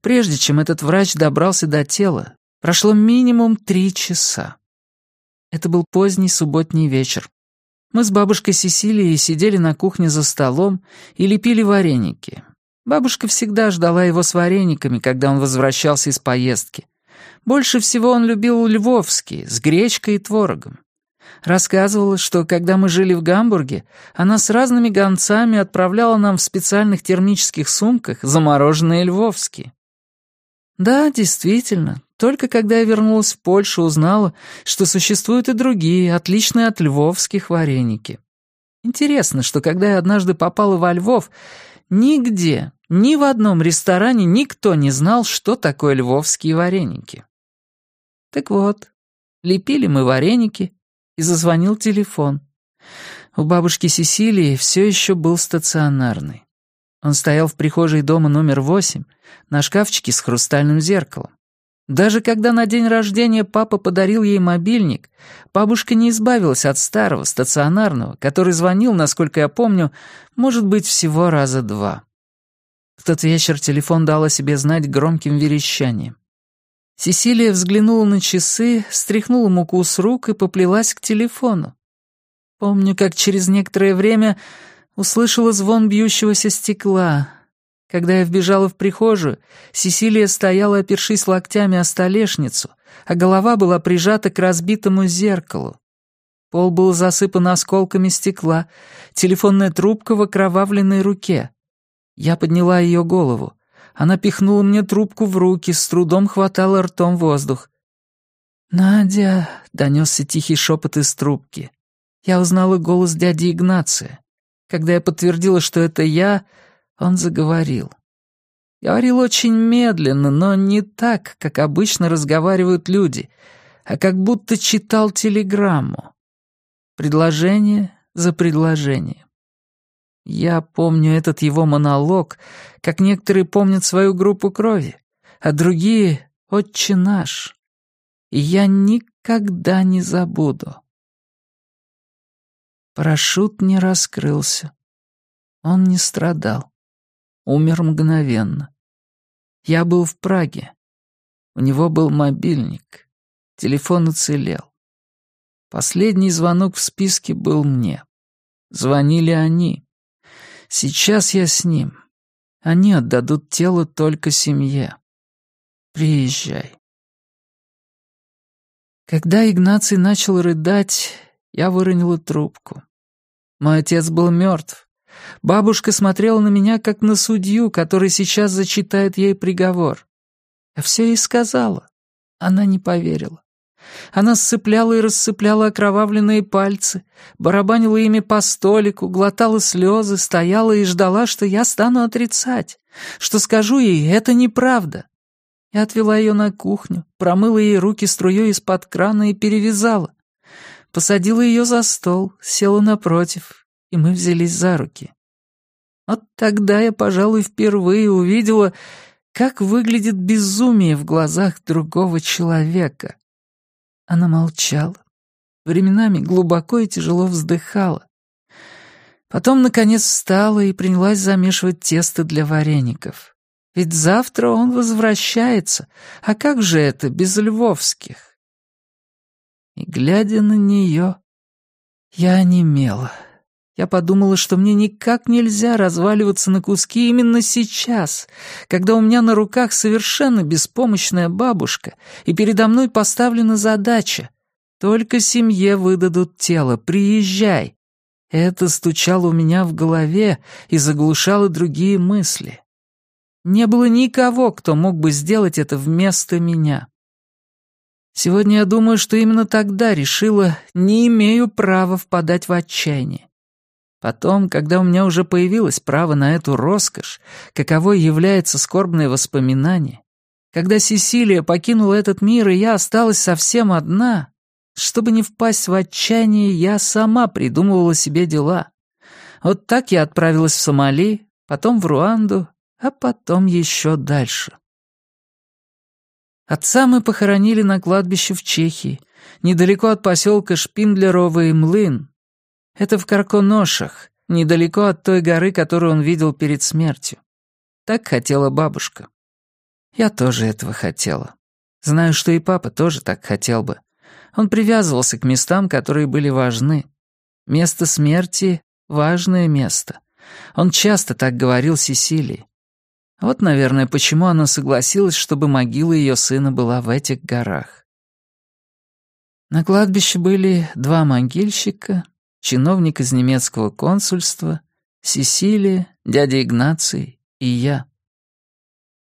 Прежде чем этот врач добрался до тела, прошло минимум три часа. Это был поздний субботний вечер. Мы с бабушкой Сесилией сидели на кухне за столом и лепили вареники. Бабушка всегда ждала его с варениками, когда он возвращался из поездки. Больше всего он любил львовские, с гречкой и творогом. Рассказывала, что когда мы жили в Гамбурге, она с разными гонцами отправляла нам в специальных термических сумках замороженные львовские. Да, действительно, только когда я вернулась в Польшу, узнала, что существуют и другие, отличные от львовских вареники. Интересно, что когда я однажды попала во Львов, Нигде, ни в одном ресторане никто не знал, что такое львовские вареники. Так вот, лепили мы вареники, и зазвонил телефон. У бабушки Сесилии все еще был стационарный. Он стоял в прихожей дома номер восемь, на шкафчике с хрустальным зеркалом. Даже когда на день рождения папа подарил ей мобильник, бабушка не избавилась от старого, стационарного, который звонил, насколько я помню, может быть, всего раза два. В тот вечер телефон дал о себе знать громким верещанием. Сесилия взглянула на часы, стряхнула муку с рук и поплелась к телефону. Помню, как через некоторое время услышала звон бьющегося стекла, когда я вбежала в прихожую, Сесилия стояла, опершись локтями о столешницу, а голова была прижата к разбитому зеркалу. Пол был засыпан осколками стекла, телефонная трубка в окровавленной руке. Я подняла ее голову. Она пихнула мне трубку в руки, с трудом хватала ртом воздух. «Надя», — донесся тихий шепот из трубки. Я узнала голос дяди Игнация. Когда я подтвердила, что это я, он заговорил. Говорил очень медленно, но не так, как обычно разговаривают люди, а как будто читал телеграмму. Предложение за предложением. Я помню этот его монолог, как некоторые помнят свою группу крови, а другие — «Отче наш». И я никогда не забуду. Парашют не раскрылся. Он не страдал. Умер мгновенно. Я был в Праге. У него был мобильник. Телефон уцелел. Последний звонок в списке был мне. Звонили они. Сейчас я с ним. Они отдадут тело только семье. Приезжай. Когда Игнаций начал рыдать, я выронила трубку. Мой отец был мертв. Бабушка смотрела на меня, как на судью, который сейчас зачитает ей приговор. Я все ей сказала. Она не поверила. Она сцепляла и рассыпляла окровавленные пальцы, барабанила ими по столику, глотала слезы, стояла и ждала, что я стану отрицать, что скажу ей «это неправда». Я отвела ее на кухню, промыла ей руки струей из-под крана и перевязала. Посадила ее за стол, села напротив, и мы взялись за руки. Вот тогда я, пожалуй, впервые увидела, как выглядит безумие в глазах другого человека. Она молчала, временами глубоко и тяжело вздыхала. Потом, наконец, встала и принялась замешивать тесто для вареников. Ведь завтра он возвращается, а как же это без львовских? И, глядя на нее, я онемела. Я подумала, что мне никак нельзя разваливаться на куски именно сейчас, когда у меня на руках совершенно беспомощная бабушка, и передо мной поставлена задача. Только семье выдадут тело, приезжай. Это стучало у меня в голове и заглушало другие мысли. Не было никого, кто мог бы сделать это вместо меня. Сегодня я думаю, что именно тогда решила, не имею права впадать в отчаяние. Потом, когда у меня уже появилось право на эту роскошь, каково является скорбное воспоминание, когда Сесилия покинула этот мир, и я осталась совсем одна, чтобы не впасть в отчаяние, я сама придумывала себе дела. Вот так я отправилась в Сомали, потом в Руанду, а потом еще дальше. Отца мы похоронили на кладбище в Чехии, недалеко от поселка Шпиндлеровый Млын, это в Карконошах, недалеко от той горы, которую он видел перед смертью. Так хотела бабушка. Я тоже этого хотела. Знаю, что и папа тоже так хотел бы. Он привязывался к местам, которые были важны. Место смерти — важное место. Он часто так говорил Сесилии. Вот, наверное, почему она согласилась, чтобы могила ее сына была в этих горах. На кладбище были два могильщика, чиновник из немецкого консульства, Сесилия, дядя Игнаций и я.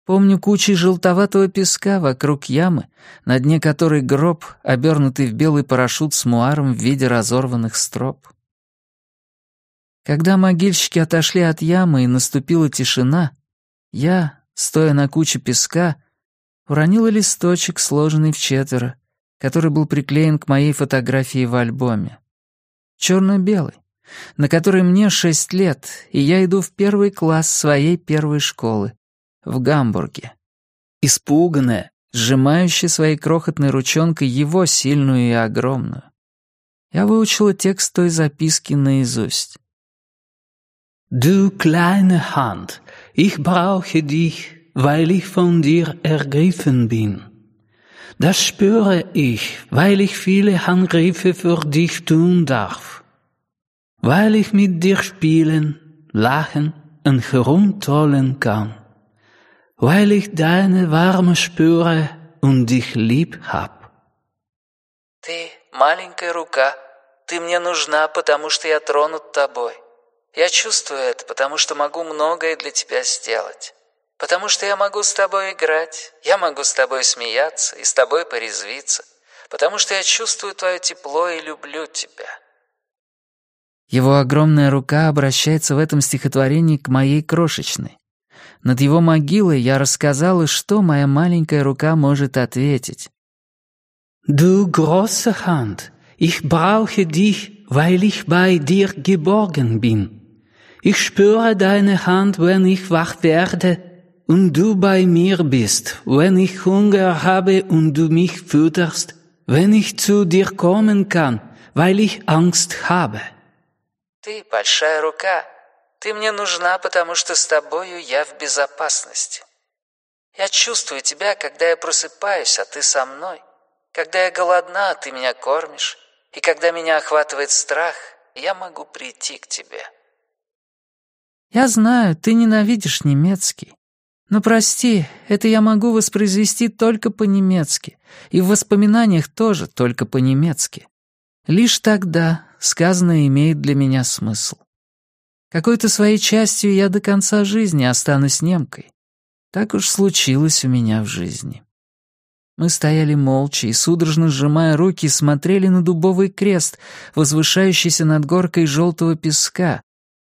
Помню кучи желтоватого песка вокруг ямы, на дне которой гроб, обернутый в белый парашют с муаром в виде разорванных строп. Когда могильщики отошли от ямы и наступила тишина, я, стоя на куче песка, уронила листочек, сложенный в четверо, который был приклеен к моей фотографии в альбоме черно-белый, на который мне шесть лет, и я иду в первый класс своей первой школы, в Гамбурге. Испуганная, сжимающая своей крохотной ручонкой его сильную и огромную. Я выучила текст той записки наизусть. «Du kleine Hand, ich brauche dich, weil ich von dir ergriffen bin. Das spüre ich, weil ich viele Handgriffe für dich tun darf. Weil ich mit dir spielen, lachen und herumtollen kann. Weil ich deine Warme spüre und dich lieb hab. Ты, маленькая рука, ты мне нужна, потому что я тронут тобой. Я чувствую это, потому что могу многое для тебя сделать. Потому что я могу с тобой играть, я могу с тобой смеяться и с тобой порезвиться, потому что я чувствую твое тепло и люблю тебя». Его огромная рука обращается в этом стихотворении к моей крошечной. Над его могилой я рассказала, что моя маленькая рука может ответить. «Du große Hand, ich brauche dich, weil ich bei dir geborgen bin. Ich spüre deine Hand, wenn ich wach werde, und du bei mir bist, wenn ich Hunger habe und du mich fütterst, wenn ich zu dir kommen kann, weil ich Angst habe. Ты большая рука. Ты мне нужна, потому что с тобою я в безопасности. Я чувствую тебя, когда я просыпаюсь, а ты со мной. Когда я голодна, а ты меня кормишь. И когда меня охватывает страх, я могу прийти к тебе. Я знаю, ты ненавидишь немецкий. Но прости, это я могу воспроизвести только по-немецки, и в воспоминаниях тоже только по-немецки. Лишь тогда сказанное имеет для меня смысл. Какой-то своей частью я до конца жизни останусь немкой. Так уж случилось у меня в жизни. Мы стояли молча и, судорожно сжимая руки, смотрели на дубовый крест, возвышающийся над горкой желтого песка,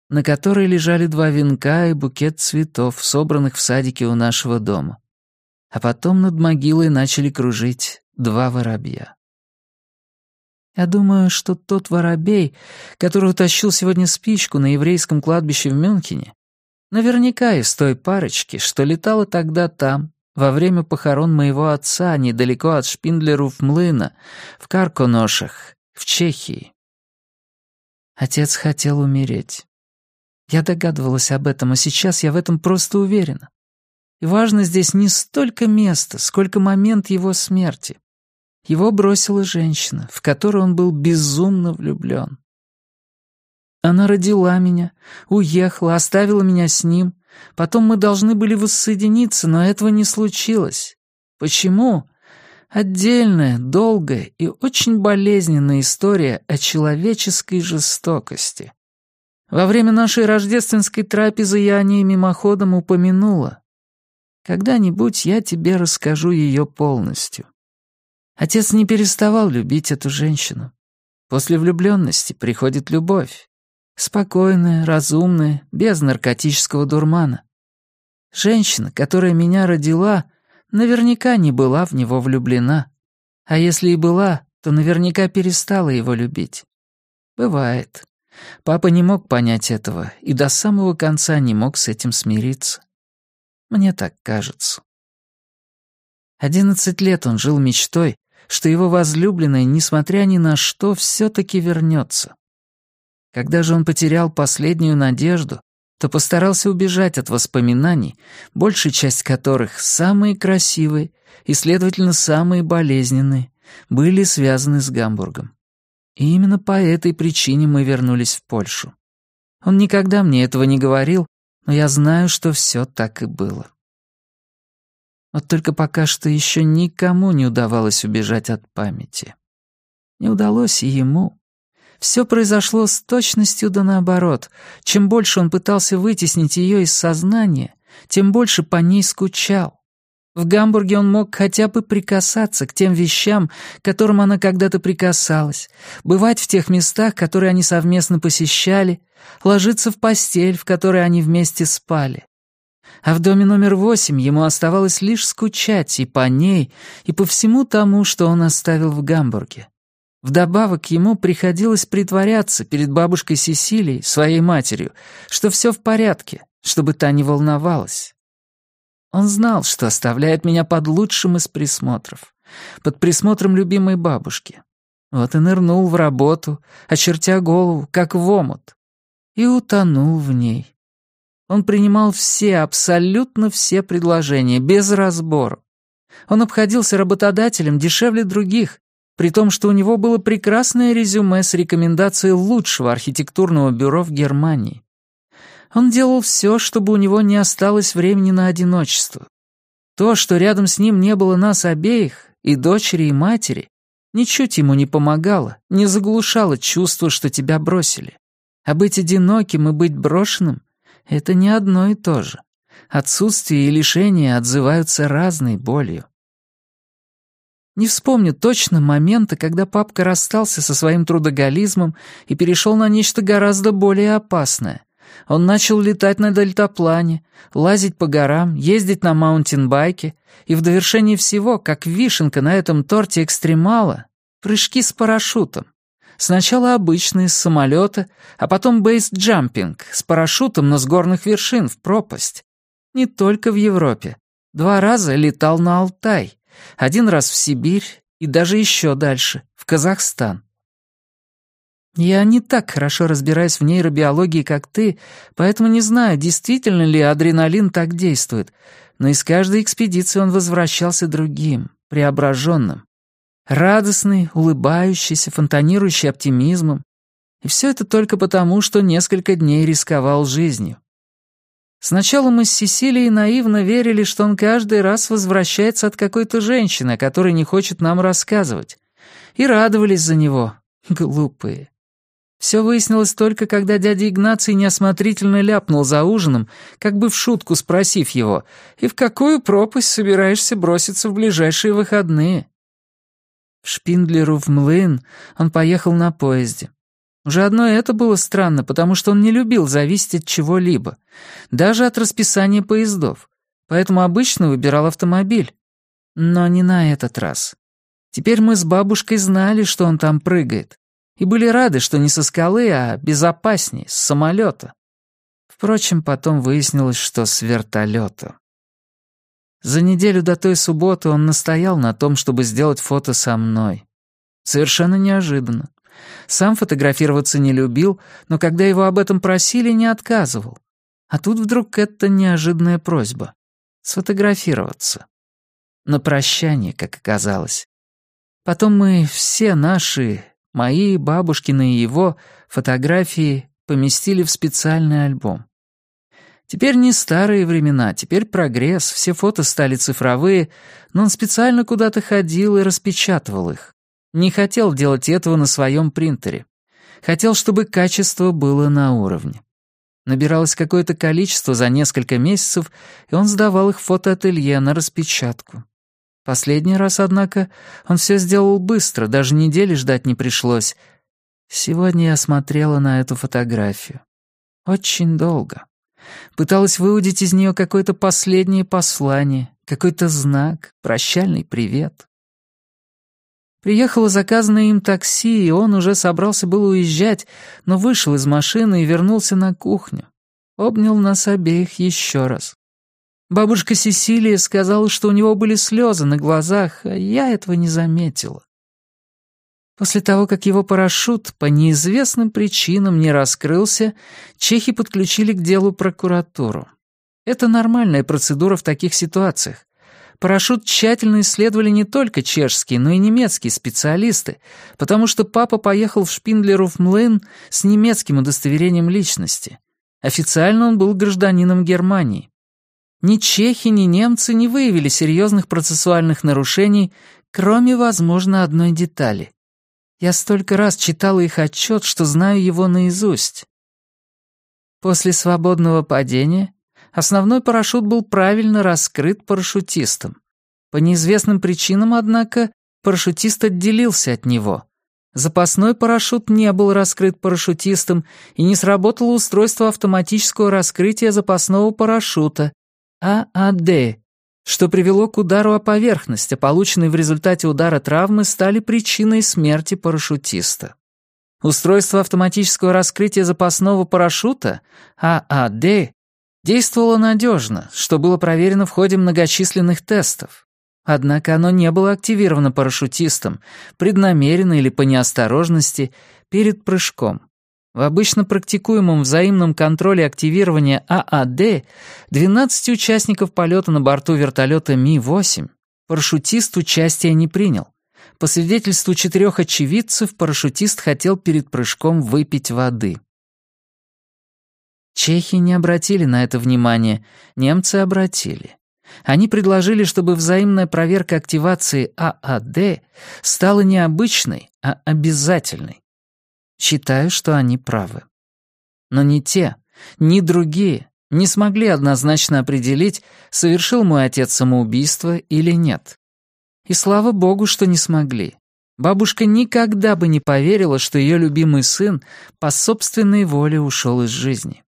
на которой лежали два венка и букет цветов, собранных в садике у нашего дома. А потом над могилой начали кружить два воробья. Я думаю, что тот воробей, который утащил сегодня спичку на еврейском кладбище в Мюнхене, наверняка из той парочки, что летала тогда там, во время похорон моего отца недалеко от Шпиндлеров млына, в Карконошах, в Чехии. Отец хотел умереть. Я догадывалась об этом, а сейчас я в этом просто уверена. И важно здесь не столько место, сколько момент его смерти. Его бросила женщина, в которую он был безумно влюблен. Она родила меня, уехала, оставила меня с ним, Потом мы должны были воссоединиться, но этого не случилось. Почему? Отдельная, долгая и очень болезненная история о человеческой жестокости. Во время нашей рождественской трапезы я о ней мимоходом упомянула. Когда-нибудь я тебе расскажу ее полностью. Отец не переставал любить эту женщину. После влюбленности приходит любовь. Спокойная, разумная, без наркотического дурмана. Женщина, которая меня родила, наверняка не была в него влюблена. А если и была, то наверняка перестала его любить. Бывает. Папа не мог понять этого и до самого конца не мог с этим смириться. Мне так кажется. Одиннадцать лет он жил мечтой, что его возлюбленная, несмотря ни на что, все таки вернется. Когда же он потерял последнюю надежду, то постарался убежать от воспоминаний, большая часть которых, самые красивые и, следовательно, самые болезненные, были связаны с Гамбургом. И именно по этой причине мы вернулись в Польшу. Он никогда мне этого не говорил, но я знаю, что все так и было. Вот только пока что еще никому не удавалось убежать от памяти. Не удалось и ему. Все произошло с точностью да наоборот. Чем больше он пытался вытеснить ее из сознания, тем больше по ней скучал. В Гамбурге он мог хотя бы прикасаться к тем вещам, к которым она когда-то прикасалась, бывать в тех местах, которые они совместно посещали, ложиться в постель, в которой они вместе спали. А в доме номер восемь ему оставалось лишь скучать и по ней, и по всему тому, что он оставил в Гамбурге. Вдобавок ему приходилось притворяться перед бабушкой Сесилией, своей матерью, что все в порядке, чтобы та не волновалась. Он знал, что оставляет меня под лучшим из присмотров, под присмотром любимой бабушки. Вот и нырнул в работу, очертя голову, как в омут, и утонул в ней. Он принимал все, абсолютно все предложения, без разбору. Он обходился работодателем дешевле других, при том, что у него было прекрасное резюме с рекомендацией лучшего архитектурного бюро в Германии. Он делал все, чтобы у него не осталось времени на одиночество. То, что рядом с ним не было нас обеих, и дочери, и матери, ничуть ему не помогало, не заглушало чувство, что тебя бросили. А быть одиноким и быть брошенным — это не одно и то же. Отсутствие и лишение отзываются разной болью. Не вспомню точно момента, когда папка расстался со своим трудоголизмом и перешел на нечто гораздо более опасное. Он начал летать на дельтаплане, лазить по горам, ездить на маунтинбайке, и в довершении всего, как вишенка на этом торте экстремала, прыжки с парашютом. Сначала обычные, с самолета, а потом бейс-джампинг, с парашютом, но с горных вершин, в пропасть. Не только в Европе. Два раза летал на Алтай, один раз в Сибирь и даже еще дальше, в Казахстан. Я не так хорошо разбираюсь в нейробиологии, как ты, поэтому не знаю, действительно ли адреналин так действует, но из каждой экспедиции он возвращался другим, преображенным. Радостный, улыбающийся, фонтанирующий оптимизмом. И все это только потому, что несколько дней рисковал жизнью. Сначала мы с Сесилией наивно верили, что он каждый раз возвращается от какой-то женщины, о которой не хочет нам рассказывать. И радовались за него. Глупые. Все выяснилось только, когда дядя Игнаций неосмотрительно ляпнул за ужином, как бы в шутку спросив его, «И в какую пропасть собираешься броситься в ближайшие выходные?» В Шпиндлеру в Млын он поехал на поезде. Уже одно это было странно, потому что он не любил зависеть от чего-либо, даже от расписания поездов, поэтому обычно выбирал автомобиль. Но не на этот раз. Теперь мы с бабушкой знали, что он там прыгает, и были рады, что не со скалы, а безопасней, с самолета. Впрочем, потом выяснилось, что с вертолета. За неделю до той субботы он настоял на том, чтобы сделать фото со мной. Совершенно неожиданно. Сам фотографироваться не любил, но когда его об этом просили, не отказывал. А тут вдруг это неожиданная просьба — сфотографироваться. На прощание, как оказалось. Потом мы все наши, мои, бабушкины и его, фотографии поместили в специальный альбом. Теперь не старые времена, теперь прогресс, все фото стали цифровые, но он специально куда-то ходил и распечатывал их. Не хотел делать этого на своем принтере. Хотел, чтобы качество было на уровне. Набиралось какое-то количество за несколько месяцев, и он сдавал их фотоателье на распечатку. Последний раз, однако, он все сделал быстро, даже недели ждать не пришлось. Сегодня я смотрела на эту фотографию. Очень долго. Пыталась выудить из нее какое-то последнее послание, какой-то знак, прощальный привет. Приехало заказанное им такси, и он уже собрался было уезжать, но вышел из машины и вернулся на кухню. Обнял нас обеих еще раз. Бабушка Сесилия сказала, что у него были слезы на глазах, а я этого не заметила. После того, как его парашют по неизвестным причинам не раскрылся, чехи подключили к делу прокуратуру. Это нормальная процедура в таких ситуациях. Парашют тщательно исследовали не только чешские, но и немецкие специалисты, потому что папа поехал в Шпиндлеру в Млын с немецким удостоверением личности. Официально он был гражданином Германии. Ни чехи, ни немцы не выявили серьезных процессуальных нарушений, кроме, возможно, одной детали. Я столько раз читала их отчет, что знаю его наизусть. После свободного падения Основной парашют был правильно раскрыт парашютистом. По неизвестным причинам, однако, парашютист отделился от него. Запасной парашют не был раскрыт парашютистом и не сработало устройство автоматического раскрытия запасного парашюта, ААД, что привело к удару о поверхность, а полученные в результате удара травмы стали причиной смерти парашютиста. Устройство автоматического раскрытия запасного парашюта, ААД, действовало надежно, что было проверено в ходе многочисленных тестов. Однако оно не было активировано парашютистом, преднамеренно или по неосторожности, перед прыжком. В обычно практикуемом взаимном контроле активирования ААД 12 участников полета на борту вертолета Ми-8 парашютист участия не принял. По свидетельству четырех очевидцев, парашютист хотел перед прыжком выпить воды. Чехи не обратили на это внимания, немцы обратили. Они предложили, чтобы взаимная проверка активации ААД стала не обычной, а обязательной. Считаю, что они правы. Но ни те, ни другие не смогли однозначно определить, совершил мой отец самоубийство или нет. И слава богу, что не смогли. Бабушка никогда бы не поверила, что ее любимый сын по собственной воле ушел из жизни.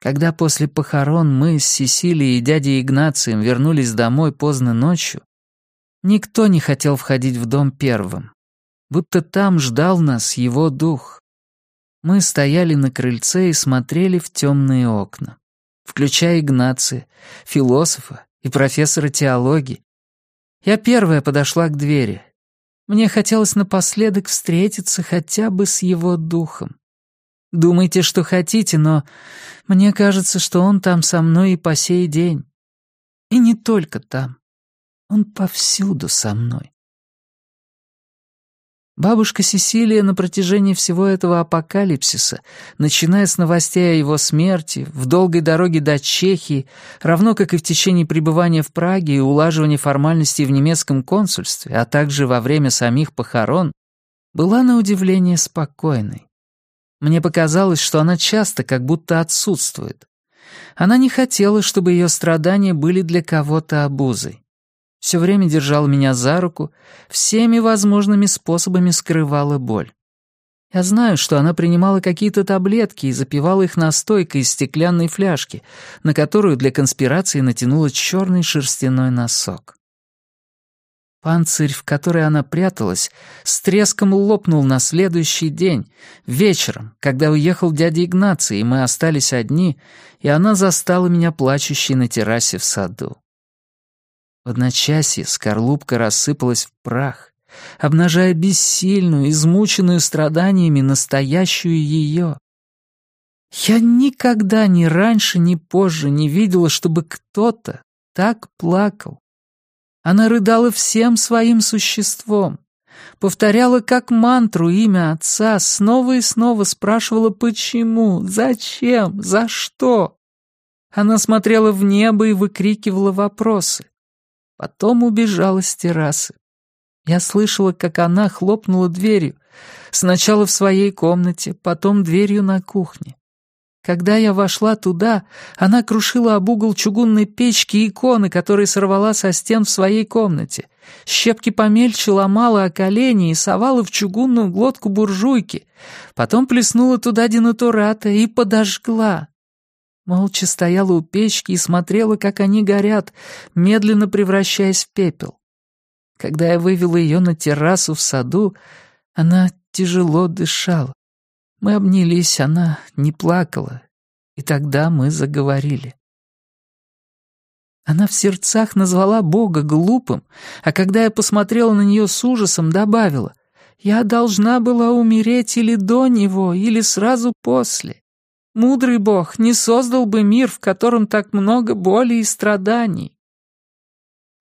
Когда после похорон мы с Сесилией и дядей Игнацием вернулись домой поздно ночью, никто не хотел входить в дом первым, будто там ждал нас его дух. Мы стояли на крыльце и смотрели в темные окна, включая Игнация, философа и профессора теологии. Я первая подошла к двери. Мне хотелось напоследок встретиться хотя бы с его духом. Думайте, что хотите, но мне кажется, что он там со мной и по сей день. И не только там. Он повсюду со мной. Бабушка Сесилия на протяжении всего этого апокалипсиса, начиная с новостей о его смерти, в долгой дороге до Чехии, равно как и в течение пребывания в Праге и улаживания формальностей в немецком консульстве, а также во время самих похорон, была на удивление спокойной. Мне показалось, что она часто как будто отсутствует. Она не хотела, чтобы ее страдания были для кого-то обузой. Все время держала меня за руку, всеми возможными способами скрывала боль. Я знаю, что она принимала какие-то таблетки и запивала их настойкой из стеклянной фляжки, на которую для конспирации натянула черный шерстяной носок. Панцирь, в который она пряталась, с треском лопнул на следующий день, вечером, когда уехал дядя Игнаций, и мы остались одни, и она застала меня плачущей на террасе в саду. В одночасье скорлупка рассыпалась в прах, обнажая бессильную, измученную страданиями настоящую ее. Я никогда ни раньше, ни позже не видела, чтобы кто-то так плакал. Она рыдала всем своим существом, повторяла как мантру имя отца, снова и снова спрашивала почему, зачем, за что. Она смотрела в небо и выкрикивала вопросы. Потом убежала с террасы. Я слышала, как она хлопнула дверью, сначала в своей комнате, потом дверью на кухне. Когда я вошла туда, она крушила об угол чугунной печки иконы, которые сорвала со стен в своей комнате. Щепки помельче ломала о колени и совала в чугунную глотку буржуйки. Потом плеснула туда денатурата и подожгла. Молча стояла у печки и смотрела, как они горят, медленно превращаясь в пепел. Когда я вывела ее на террасу в саду, она тяжело дышала. Мы обнялись, она не плакала, и тогда мы заговорили. Она в сердцах назвала Бога глупым, а когда я посмотрела на нее с ужасом, добавила, «Я должна была умереть или до него, или сразу после. Мудрый Бог не создал бы мир, в котором так много боли и страданий».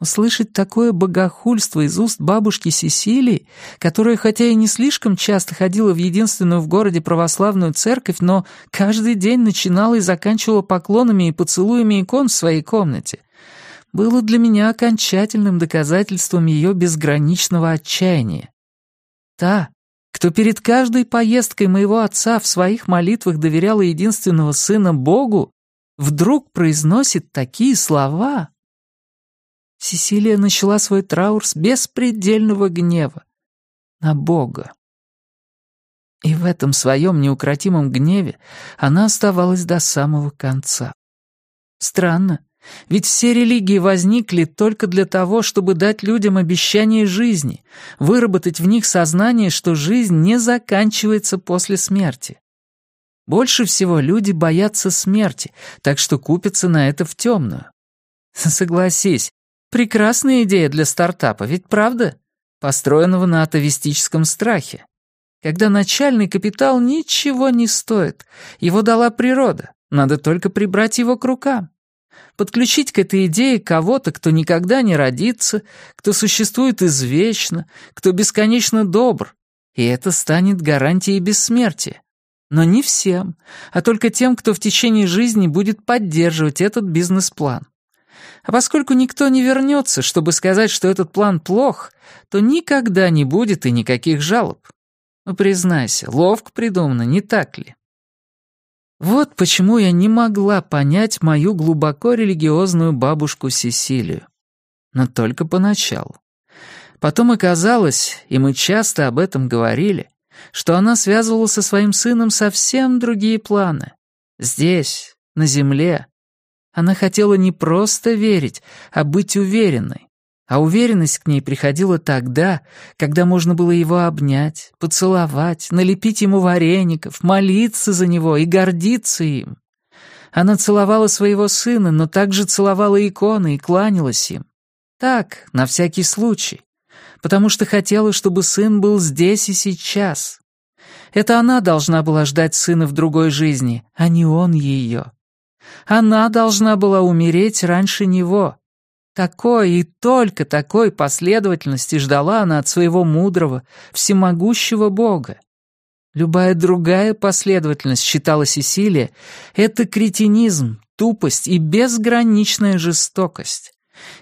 Услышать такое богохульство из уст бабушки Сесилии, которая хотя и не слишком часто ходила в единственную в городе православную церковь, но каждый день начинала и заканчивала поклонами и поцелуями икон в своей комнате, было для меня окончательным доказательством ее безграничного отчаяния. Та, кто перед каждой поездкой моего отца в своих молитвах доверяла единственного сына Богу, вдруг произносит такие слова. Сесилия начала свой траур с беспредельного гнева на Бога. И в этом своем неукротимом гневе она оставалась до самого конца. Странно, ведь все религии возникли только для того, чтобы дать людям обещание жизни, выработать в них сознание, что жизнь не заканчивается после смерти. Больше всего люди боятся смерти, так что купятся на это в темную. Согласись, Прекрасная идея для стартапа, ведь правда? Построенного на атовистическом страхе. Когда начальный капитал ничего не стоит, его дала природа, надо только прибрать его к рукам. Подключить к этой идее кого-то, кто никогда не родится, кто существует извечно, кто бесконечно добр, и это станет гарантией бессмертия. Но не всем, а только тем, кто в течение жизни будет поддерживать этот бизнес-план. А поскольку никто не вернется, чтобы сказать, что этот план плох, то никогда не будет и никаких жалоб. Ну, признайся, ловко придумано, не так ли? Вот почему я не могла понять мою глубоко религиозную бабушку Сесилию. Но только поначалу. Потом оказалось, и мы часто об этом говорили, что она связывала со своим сыном совсем другие планы. Здесь, на земле, она хотела не просто верить, а быть уверенной. А уверенность к ней приходила тогда, когда можно было его обнять, поцеловать, налепить ему вареников, молиться за него и гордиться им. Она целовала своего сына, но также целовала иконы и кланялась им. Так, на всякий случай. Потому что хотела, чтобы сын был здесь и сейчас. Это она должна была ждать сына в другой жизни, а не он ее. Она должна была умереть раньше него. Такой и только такой последовательности ждала она от своего мудрого, всемогущего Бога. Любая другая последовательность, считала Сесилия, это кретинизм, тупость и безграничная жестокость.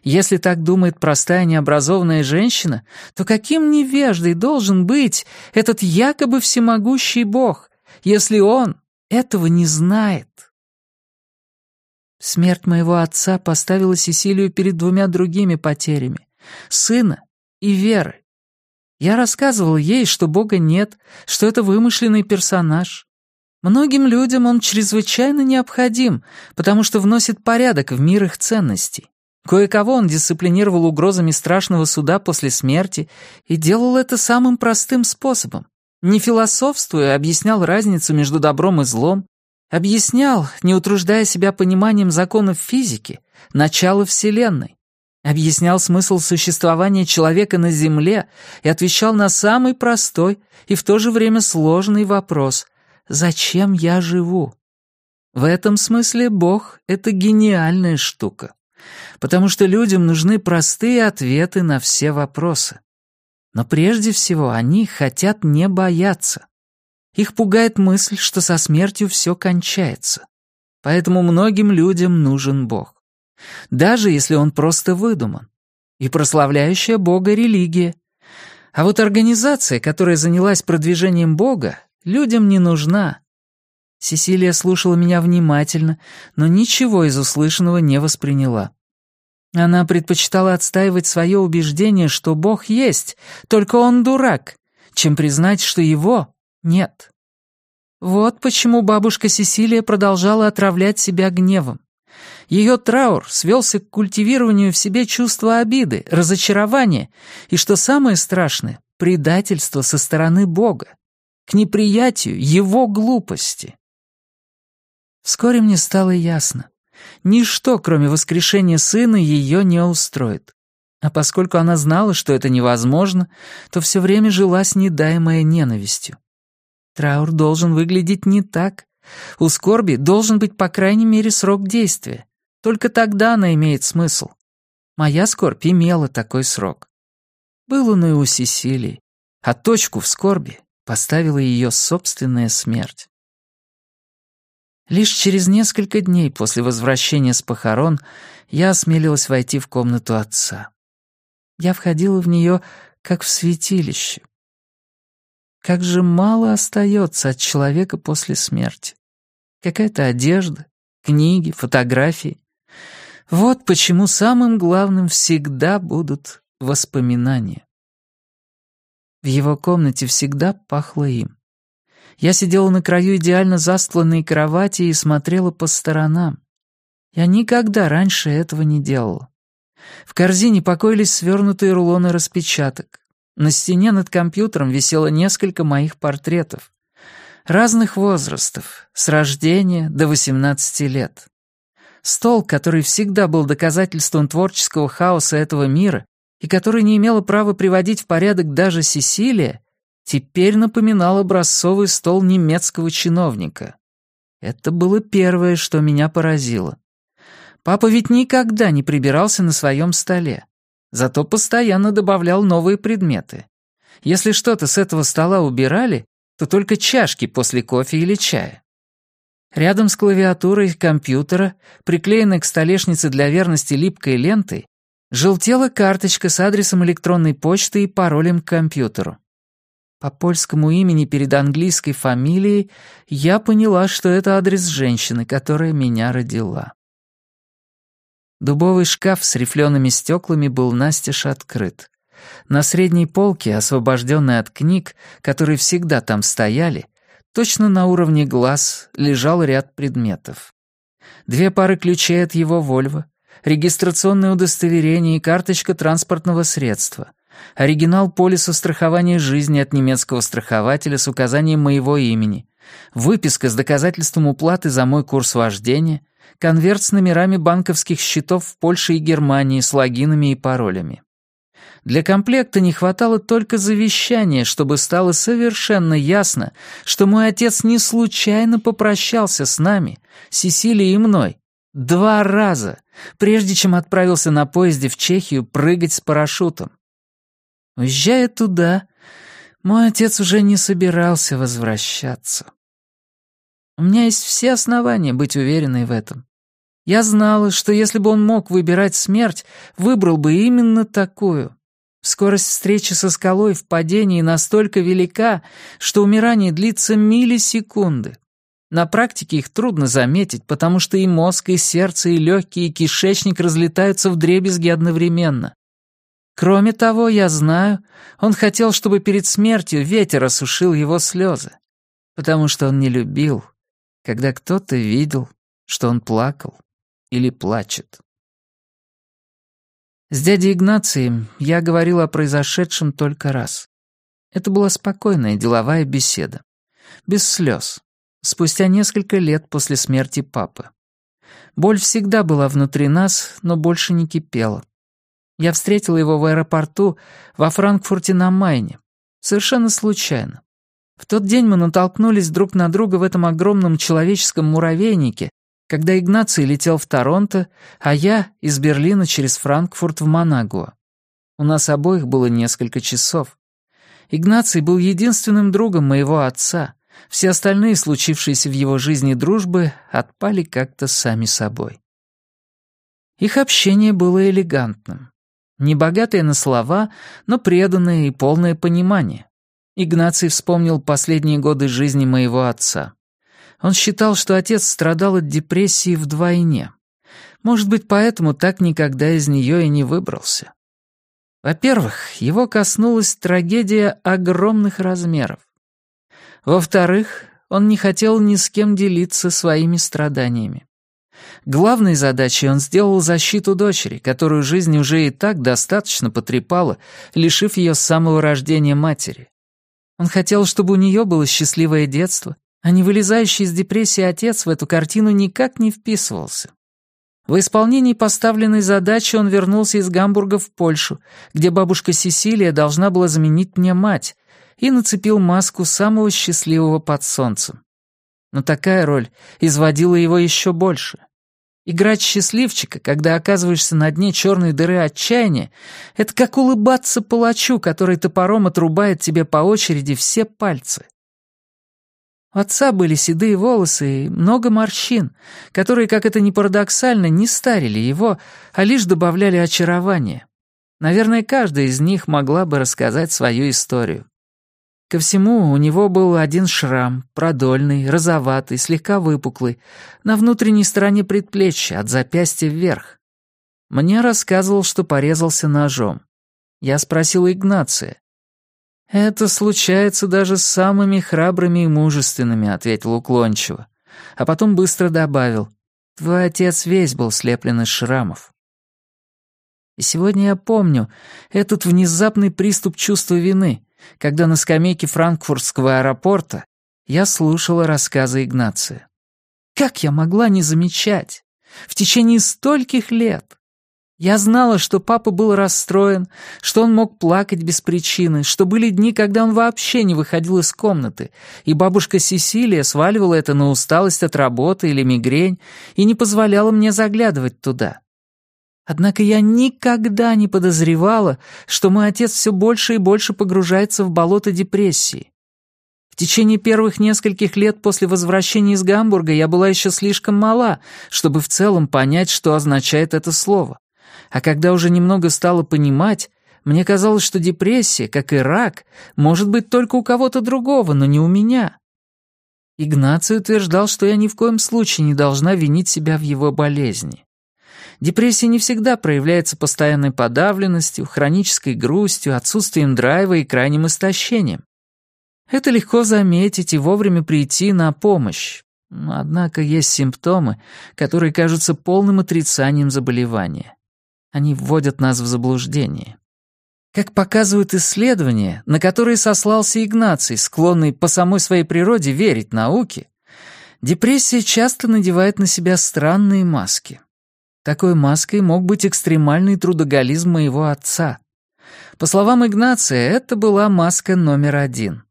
Если так думает простая необразованная женщина, то каким невеждой должен быть этот якобы всемогущий бог, если он этого не знает? Смерть моего отца поставила Сесилию перед двумя другими потерями — сына и веры. Я рассказывал ей, что Бога нет, что это вымышленный персонаж. Многим людям он чрезвычайно необходим, потому что вносит порядок в мир их ценностей. Кое-кого он дисциплинировал угрозами страшного суда после смерти и делал это самым простым способом. Не философствуя, объяснял разницу между добром и злом, объяснял, не утруждая себя пониманием законов физики, начало Вселенной, объяснял смысл существования человека на Земле и отвечал на самый простой и в то же время сложный вопрос «Зачем я живу?». В этом смысле Бог — это гениальная штука потому что людям нужны простые ответы на все вопросы. Но прежде всего они хотят не бояться. Их пугает мысль, что со смертью все кончается. Поэтому многим людям нужен Бог. Даже если он просто выдуман. И прославляющая Бога религия. А вот организация, которая занялась продвижением Бога, людям не нужна. Сесилия слушала меня внимательно, но ничего из услышанного не восприняла. Она предпочитала отстаивать свое убеждение, что Бог есть, только он дурак, чем признать, что его нет. Вот почему бабушка Сесилия продолжала отравлять себя гневом. Ее траур свелся к культивированию в себе чувства обиды, разочарования и, что самое страшное, предательства со стороны Бога, к неприятию его глупости. Вскоре мне стало ясно. Ничто, кроме воскрешения сына, ее не устроит. А поскольку она знала, что это невозможно, то все время жила с недаемой ненавистью. Траур должен выглядеть не так. У скорби должен быть по крайней мере срок действия. Только тогда она имеет смысл. Моя скорбь имела такой срок. Был он и у Сесилии, а точку в скорби поставила ее собственная смерть. Лишь через несколько дней после возвращения с похорон я осмелилась войти в комнату отца. Я входила в нее, как в святилище. Как же мало остается от человека после смерти. Какая-то одежда, книги, фотографии. Вот почему самым главным всегда будут воспоминания. В его комнате всегда пахло им. Я сидела на краю идеально застланной кровати и смотрела по сторонам. Я никогда раньше этого не делала. В корзине покоились свернутые рулоны распечаток. На стене над компьютером висело несколько моих портретов. Разных возрастов, с рождения до 18 лет. Стол, который всегда был доказательством творческого хаоса этого мира и который не имела права приводить в порядок даже Сесилия, теперь напоминал образцовый стол немецкого чиновника. Это было первое, что меня поразило. Папа ведь никогда не прибирался на своем столе, зато постоянно добавлял новые предметы. Если что-то с этого стола убирали, то только чашки после кофе или чая. Рядом с клавиатурой компьютера, приклеенной к столешнице для верности липкой лентой, желтела карточка с адресом электронной почты и паролем к компьютеру. По польскому имени перед английской фамилией я поняла, что это адрес женщины, которая меня родила. Дубовый шкаф с рифлеными стеклами был настежь открыт. На средней полке, освобожденной от книг, которые всегда там стояли, точно на уровне глаз лежал ряд предметов. Две пары ключей от его «Вольво», регистрационное удостоверение и карточка транспортного средства, оригинал полиса страхования жизни от немецкого страхователя с указанием моего имени, выписка с доказательством уплаты за мой курс вождения, конверт с номерами банковских счетов в Польше и Германии с логинами и паролями. Для комплекта не хватало только завещания, чтобы стало совершенно ясно, что мой отец не случайно попрощался с нами, Сесилией и мной, два раза, прежде чем отправился на поезде в Чехию прыгать с парашютом. Уезжая туда, мой отец уже не собирался возвращаться. У меня есть все основания быть уверенной в этом. Я знала, что если бы он мог выбирать смерть, выбрал бы именно такую. Скорость встречи со скалой в падении настолько велика, что умирание длится миллисекунды. На практике их трудно заметить, потому что и мозг, и сердце, и легкие, и кишечник разлетаются в дребезги одновременно. Кроме того, я знаю, он хотел, чтобы перед смертью ветер осушил его слезы, потому что он не любил, когда кто-то видел, что он плакал или плачет. С дядей Игнацием я говорил о произошедшем только раз. Это была спокойная деловая беседа. Без слез. Спустя несколько лет после смерти папы. Боль всегда была внутри нас, но больше не кипела. Я встретил его в аэропорту во Франкфурте на Майне. Совершенно случайно. В тот день мы натолкнулись друг на друга в этом огромном человеческом муравейнике, когда Игнаций летел в Торонто, а я из Берлина через Франкфурт в Манагуа. У нас обоих было несколько часов. Игнаций был единственным другом моего отца. Все остальные случившиеся в его жизни дружбы отпали как-то сами собой. Их общение было элегантным. Небогатое на слова, но преданное и полное понимание. Игнаций вспомнил последние годы жизни моего отца. Он считал, что отец страдал от депрессии вдвойне. Может быть, поэтому так никогда из нее и не выбрался. Во-первых, его коснулась трагедия огромных размеров. Во-вторых, он не хотел ни с кем делиться своими страданиями. Главной задачей он сделал защиту дочери, которую жизнь уже и так достаточно потрепала, лишив ее с самого рождения матери. Он хотел, чтобы у нее было счастливое детство, а не вылезающий из депрессии отец в эту картину никак не вписывался. В исполнении поставленной задачи он вернулся из Гамбурга в Польшу, где бабушка Сесилия должна была заменить мне мать, и нацепил маску самого счастливого под солнцем. Но такая роль изводила его еще больше. Играть счастливчика, когда оказываешься на дне черной дыры отчаяния, это как улыбаться палачу, который топором отрубает тебе по очереди все пальцы. У отца были седые волосы и много морщин, которые, как это ни парадоксально, не старили его, а лишь добавляли очарования. Наверное, каждая из них могла бы рассказать свою историю. Ко всему, у него был один шрам, продольный, розоватый, слегка выпуклый, на внутренней стороне предплечья, от запястья вверх. Мне рассказывал, что порезался ножом. Я спросил Игнация, «Это случается даже с самыми храбрыми и мужественными», — ответил уклончиво. А потом быстро добавил, «Твой отец весь был слеплен из шрамов». И сегодня я помню этот внезапный приступ чувства вины, когда на скамейке франкфуртского аэропорта я слушала рассказы Игнация. Как я могла не замечать? В течение стольких лет я знала, что папа был расстроен, что он мог плакать без причины, что были дни, когда он вообще не выходил из комнаты, и бабушка Сесилия сваливала это на усталость от работы или мигрень и не позволяла мне заглядывать туда. Однако я никогда не подозревала, что мой отец все больше и больше погружается в болото депрессии. В течение первых нескольких лет после возвращения из Гамбурга я была еще слишком мала, чтобы в целом понять, что означает это слово. А когда уже немного стала понимать, мне казалось, что депрессия, как и рак, может быть только у кого-то другого, но не у меня. Игнаций утверждал, что я ни в коем случае не должна винить себя в его болезни. Депрессия не всегда проявляется постоянной подавленностью, хронической грустью, отсутствием драйва и крайним истощением. Это легко заметить и вовремя прийти на помощь. Однако есть симптомы, которые кажутся полным отрицанием заболевания. Они вводят нас в заблуждение. Как показывают исследования, на которые сослался Игнаций, склонный по самой своей природе верить науке, депрессия часто надевает на себя странные маски. Такой маской мог быть экстремальный трудоголизм моего отца. По словам Игнация, это была маска номер один.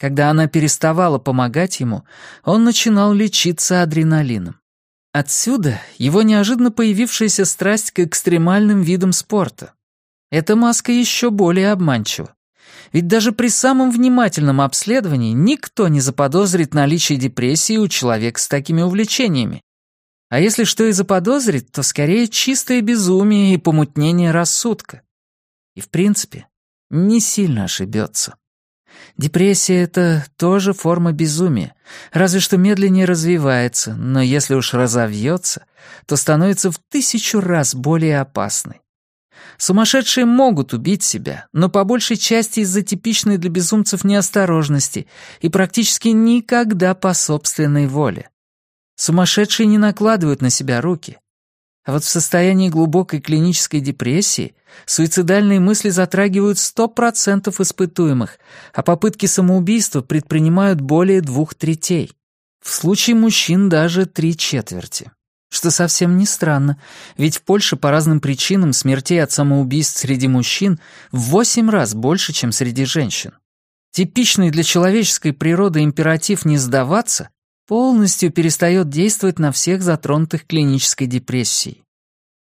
Когда она переставала помогать ему, он начинал лечиться адреналином. Отсюда его неожиданно появившаяся страсть к экстремальным видам спорта. Эта маска еще более обманчива. Ведь даже при самом внимательном обследовании никто не заподозрит наличие депрессии у человека с такими увлечениями. А если что и заподозрит, то скорее чистое безумие и помутнение рассудка. И в принципе, не сильно ошибется. Депрессия — это тоже форма безумия, разве что медленнее развивается, но если уж разовьется, то становится в тысячу раз более опасной. Сумасшедшие могут убить себя, но по большей части из-за типичной для безумцев неосторожности и практически никогда по собственной воле. Сумасшедшие не накладывают на себя руки. А вот в состоянии глубокой клинической депрессии суицидальные мысли затрагивают 100% испытуемых, а попытки самоубийства предпринимают более двух третей. В случае мужчин даже три четверти. Что совсем не странно, ведь в Польше по разным причинам смертей от самоубийств среди мужчин в восемь раз больше, чем среди женщин. Типичный для человеческой природы императив «не сдаваться» полностью перестает действовать на всех затронутых клинической депрессией.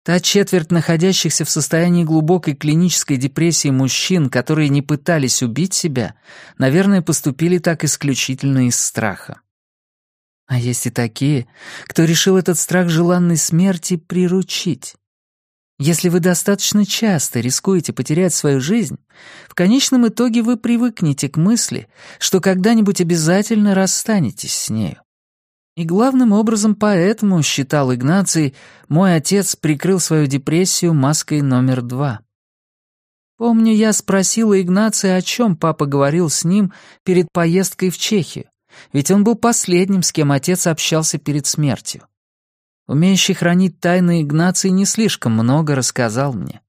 Та четверть находящихся в состоянии глубокой клинической депрессии мужчин, которые не пытались убить себя, наверное, поступили так исключительно из страха. А есть и такие, кто решил этот страх желанной смерти приручить. Если вы достаточно часто рискуете потерять свою жизнь, в конечном итоге вы привыкнете к мысли, что когда-нибудь обязательно расстанетесь с нею. И главным образом поэтому, считал Игнаций, мой отец прикрыл свою депрессию маской номер два. Помню, я спросила Игнация, о чем папа говорил с ним перед поездкой в Чехию ведь он был последним, с кем отец общался перед смертью. Умеющий хранить тайны Игнаций не слишком много рассказал мне.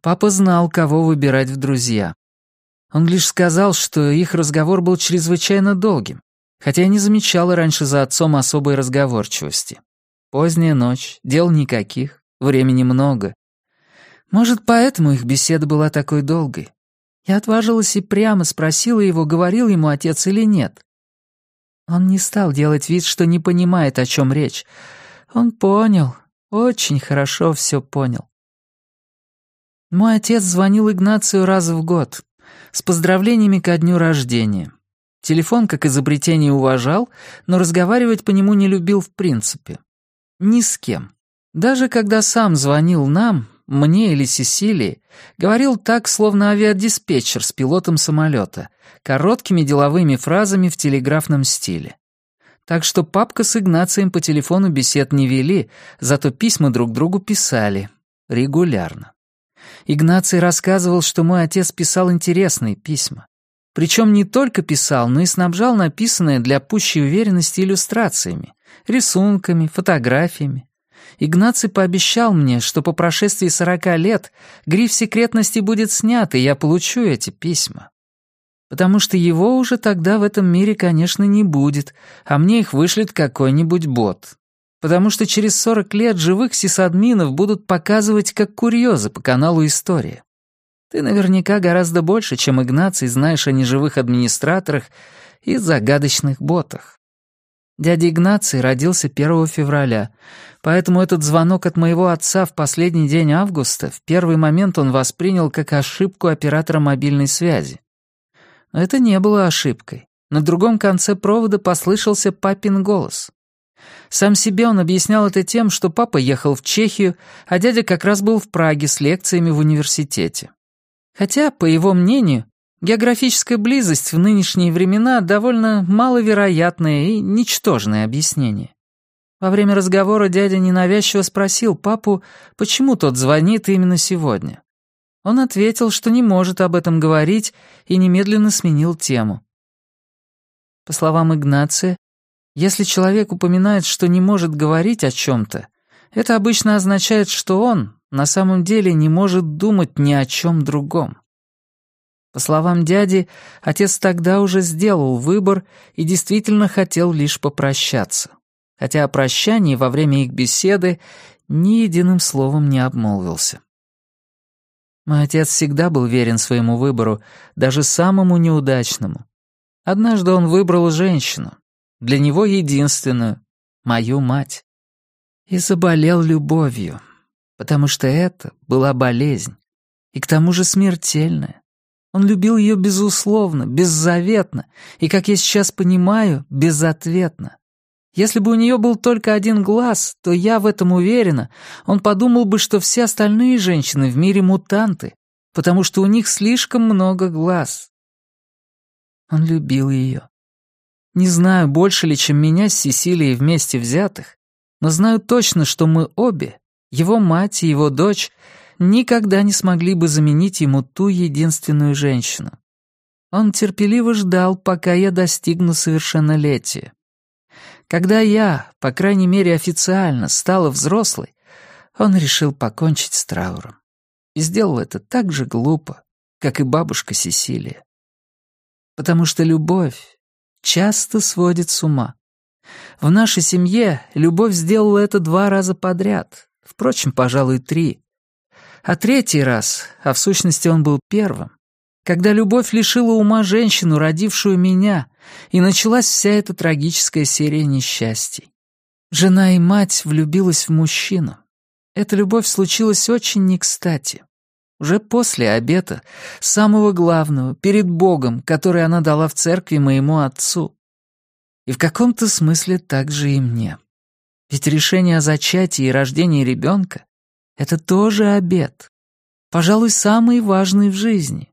Папа знал, кого выбирать в друзья. Он лишь сказал, что их разговор был чрезвычайно долгим, хотя я не замечала раньше за отцом особой разговорчивости. Поздняя ночь, дел никаких, времени много. Может, поэтому их беседа была такой долгой. Я отважилась и прямо спросила его, говорил ему отец или нет. Он не стал делать вид, что не понимает, о чем речь. Он понял, очень хорошо все понял. Мой отец звонил Игнацию раз в год, с поздравлениями ко дню рождения. Телефон как изобретение уважал, но разговаривать по нему не любил в принципе. Ни с кем. Даже когда сам звонил нам, мне или Сесилии, говорил так, словно авиадиспетчер с пилотом самолета, короткими деловыми фразами в телеграфном стиле. Так что папка с Игнацием по телефону бесед не вели, зато письма друг другу писали. Регулярно. Игнаций рассказывал, что мой отец писал интересные письма. Причем не только писал, но и снабжал написанное для пущей уверенности иллюстрациями, рисунками, фотографиями. Игнаций пообещал мне, что по прошествии сорока лет гриф секретности будет снят, и я получу эти письма. Потому что его уже тогда в этом мире, конечно, не будет, а мне их вышлет какой-нибудь бот. Потому что через сорок лет живых сисадминов будут показывать как курьезы по каналу «История». Ты наверняка гораздо больше, чем Игнаций, знаешь о неживых администраторах и загадочных ботах. Дядя Игнаций родился 1 февраля, поэтому этот звонок от моего отца в последний день августа в первый момент он воспринял как ошибку оператора мобильной связи. Это не было ошибкой. На другом конце провода послышался папин голос. Сам себе он объяснял это тем, что папа ехал в Чехию, а дядя как раз был в Праге с лекциями в университете. Хотя, по его мнению, Географическая близость в нынешние времена довольно маловероятное и ничтожное объяснение. Во время разговора дядя ненавязчиво спросил папу, почему тот звонит именно сегодня. Он ответил, что не может об этом говорить, и немедленно сменил тему. По словам Игнация, если человек упоминает, что не может говорить о чем-то, это обычно означает, что он на самом деле не может думать ни о чем другом. По словам дяди, отец тогда уже сделал выбор и действительно хотел лишь попрощаться. Хотя о прощании во время их беседы ни единым словом не обмолвился. Мой отец всегда был верен своему выбору, даже самому неудачному. Однажды он выбрал женщину, для него единственную, мою мать. И заболел любовью, потому что это была болезнь, и к тому же смертельная. Он любил ее безусловно, беззаветно и, как я сейчас понимаю, безответно. Если бы у нее был только один глаз, то я в этом уверена, он подумал бы, что все остальные женщины в мире мутанты, потому что у них слишком много глаз. Он любил ее. Не знаю, больше ли, чем меня с Сесилией вместе взятых, но знаю точно, что мы обе, его мать и его дочь, никогда не смогли бы заменить ему ту единственную женщину. Он терпеливо ждал, пока я достигну совершеннолетия. Когда я, по крайней мере официально, стала взрослой, он решил покончить с трауром. И сделал это так же глупо, как и бабушка Сесилия. Потому что любовь часто сводит с ума. В нашей семье любовь сделала это два раза подряд, впрочем, пожалуй, три. А третий раз, а в сущности он был первым, когда любовь лишила ума женщину, родившую меня, и началась вся эта трагическая серия несчастий. Жена и мать влюбилась в мужчину. Эта любовь случилась очень не кстати. Уже после обета, самого главного, перед Богом, который она дала в церкви моему отцу. И в каком-то смысле так же и мне. Ведь решение о зачатии и рождении ребенка — это тоже обет. Пожалуй, самый важный в жизни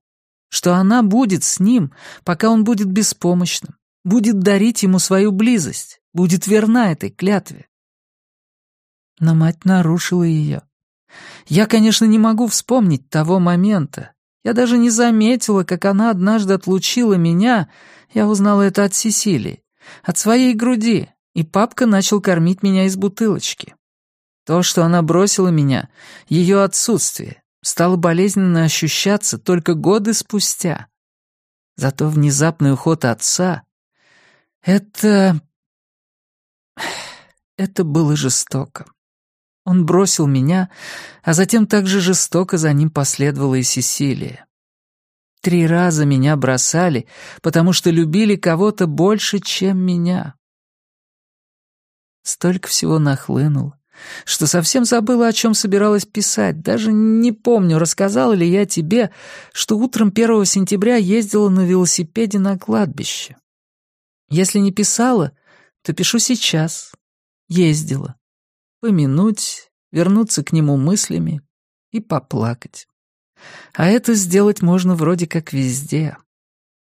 что она будет с ним, пока он будет беспомощным, будет дарить ему свою близость, будет верна этой клятве. Но мать нарушила ее. Я, конечно, не могу вспомнить того момента. Я даже не заметила, как она однажды отлучила меня, я узнала это от Сесилии, от своей груди, и папка начал кормить меня из бутылочки. То, что она бросила меня, ее отсутствие, стало болезненно ощущаться только годы спустя. Зато внезапный уход отца — это... Это было жестоко. Он бросил меня, а затем также жестоко за ним последовала и Сесилия. Три раза меня бросали, потому что любили кого-то больше, чем меня. Столько всего нахлынуло что совсем забыла, о чем собиралась писать. Даже не помню, рассказала ли я тебе, что утром 1 сентября ездила на велосипеде на кладбище. Если не писала, то пишу сейчас. Ездила. Помянуть, вернуться к нему мыслями и поплакать. А это сделать можно вроде как везде.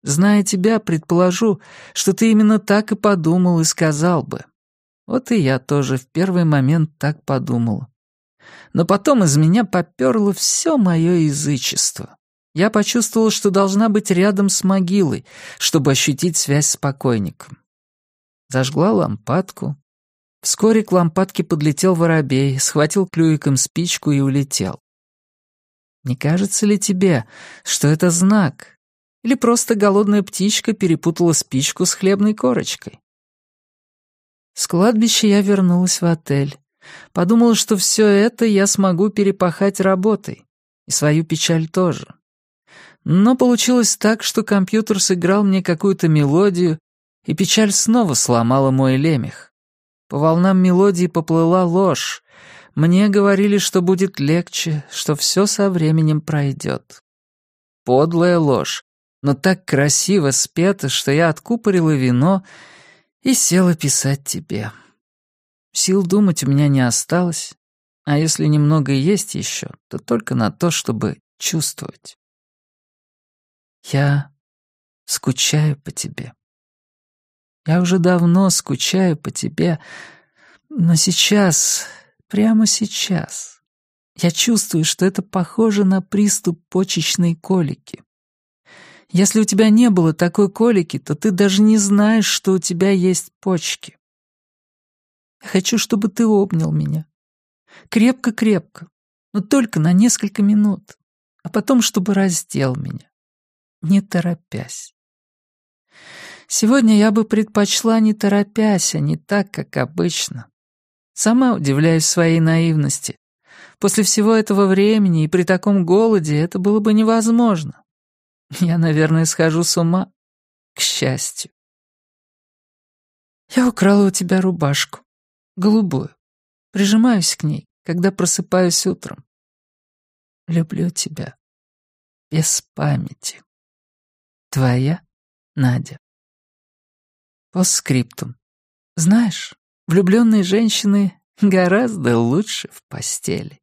Зная тебя, предположу, что ты именно так и подумал и сказал бы. Вот и я тоже в первый момент так подумал. Но потом из меня поперло все мое язычество. Я почувствовал, что должна быть рядом с могилой, чтобы ощутить связь с покойником. Зажгла лампадку. Вскоре к лампадке подлетел воробей, схватил клюиком спичку и улетел. Не кажется ли тебе, что это знак? Или просто голодная птичка перепутала спичку с хлебной корочкой? С кладбища я вернулась в отель. Подумала, что все это я смогу перепахать работой. И свою печаль тоже. Но получилось так, что компьютер сыграл мне какую-то мелодию, и печаль снова сломала мой лемех. По волнам мелодии поплыла ложь. Мне говорили, что будет легче, что все со временем пройдет. Подлая ложь, но так красиво спета, что я откупорила вино и села писать тебе. Сил думать у меня не осталось, а если немного есть еще, то только на то, чтобы чувствовать. Я скучаю по тебе. Я уже давно скучаю по тебе, но сейчас, прямо сейчас, я чувствую, что это похоже на приступ почечной колики. Если у тебя не было такой колики, то ты даже не знаешь, что у тебя есть почки. Я хочу, чтобы ты обнял меня. Крепко-крепко, но только на несколько минут, а потом, чтобы раздел меня, не торопясь. Сегодня я бы предпочла не торопясь, а не так, как обычно. Сама удивляюсь своей наивности. После всего этого времени и при таком голоде это было бы невозможно. Я, наверное, схожу с ума. К счастью. Я украла у тебя рубашку. Голубую. Прижимаюсь к ней, когда просыпаюсь утром. Люблю тебя. Без памяти. Твоя Надя. Постскриптум. Знаешь, Влюбленные женщины гораздо лучше в постели.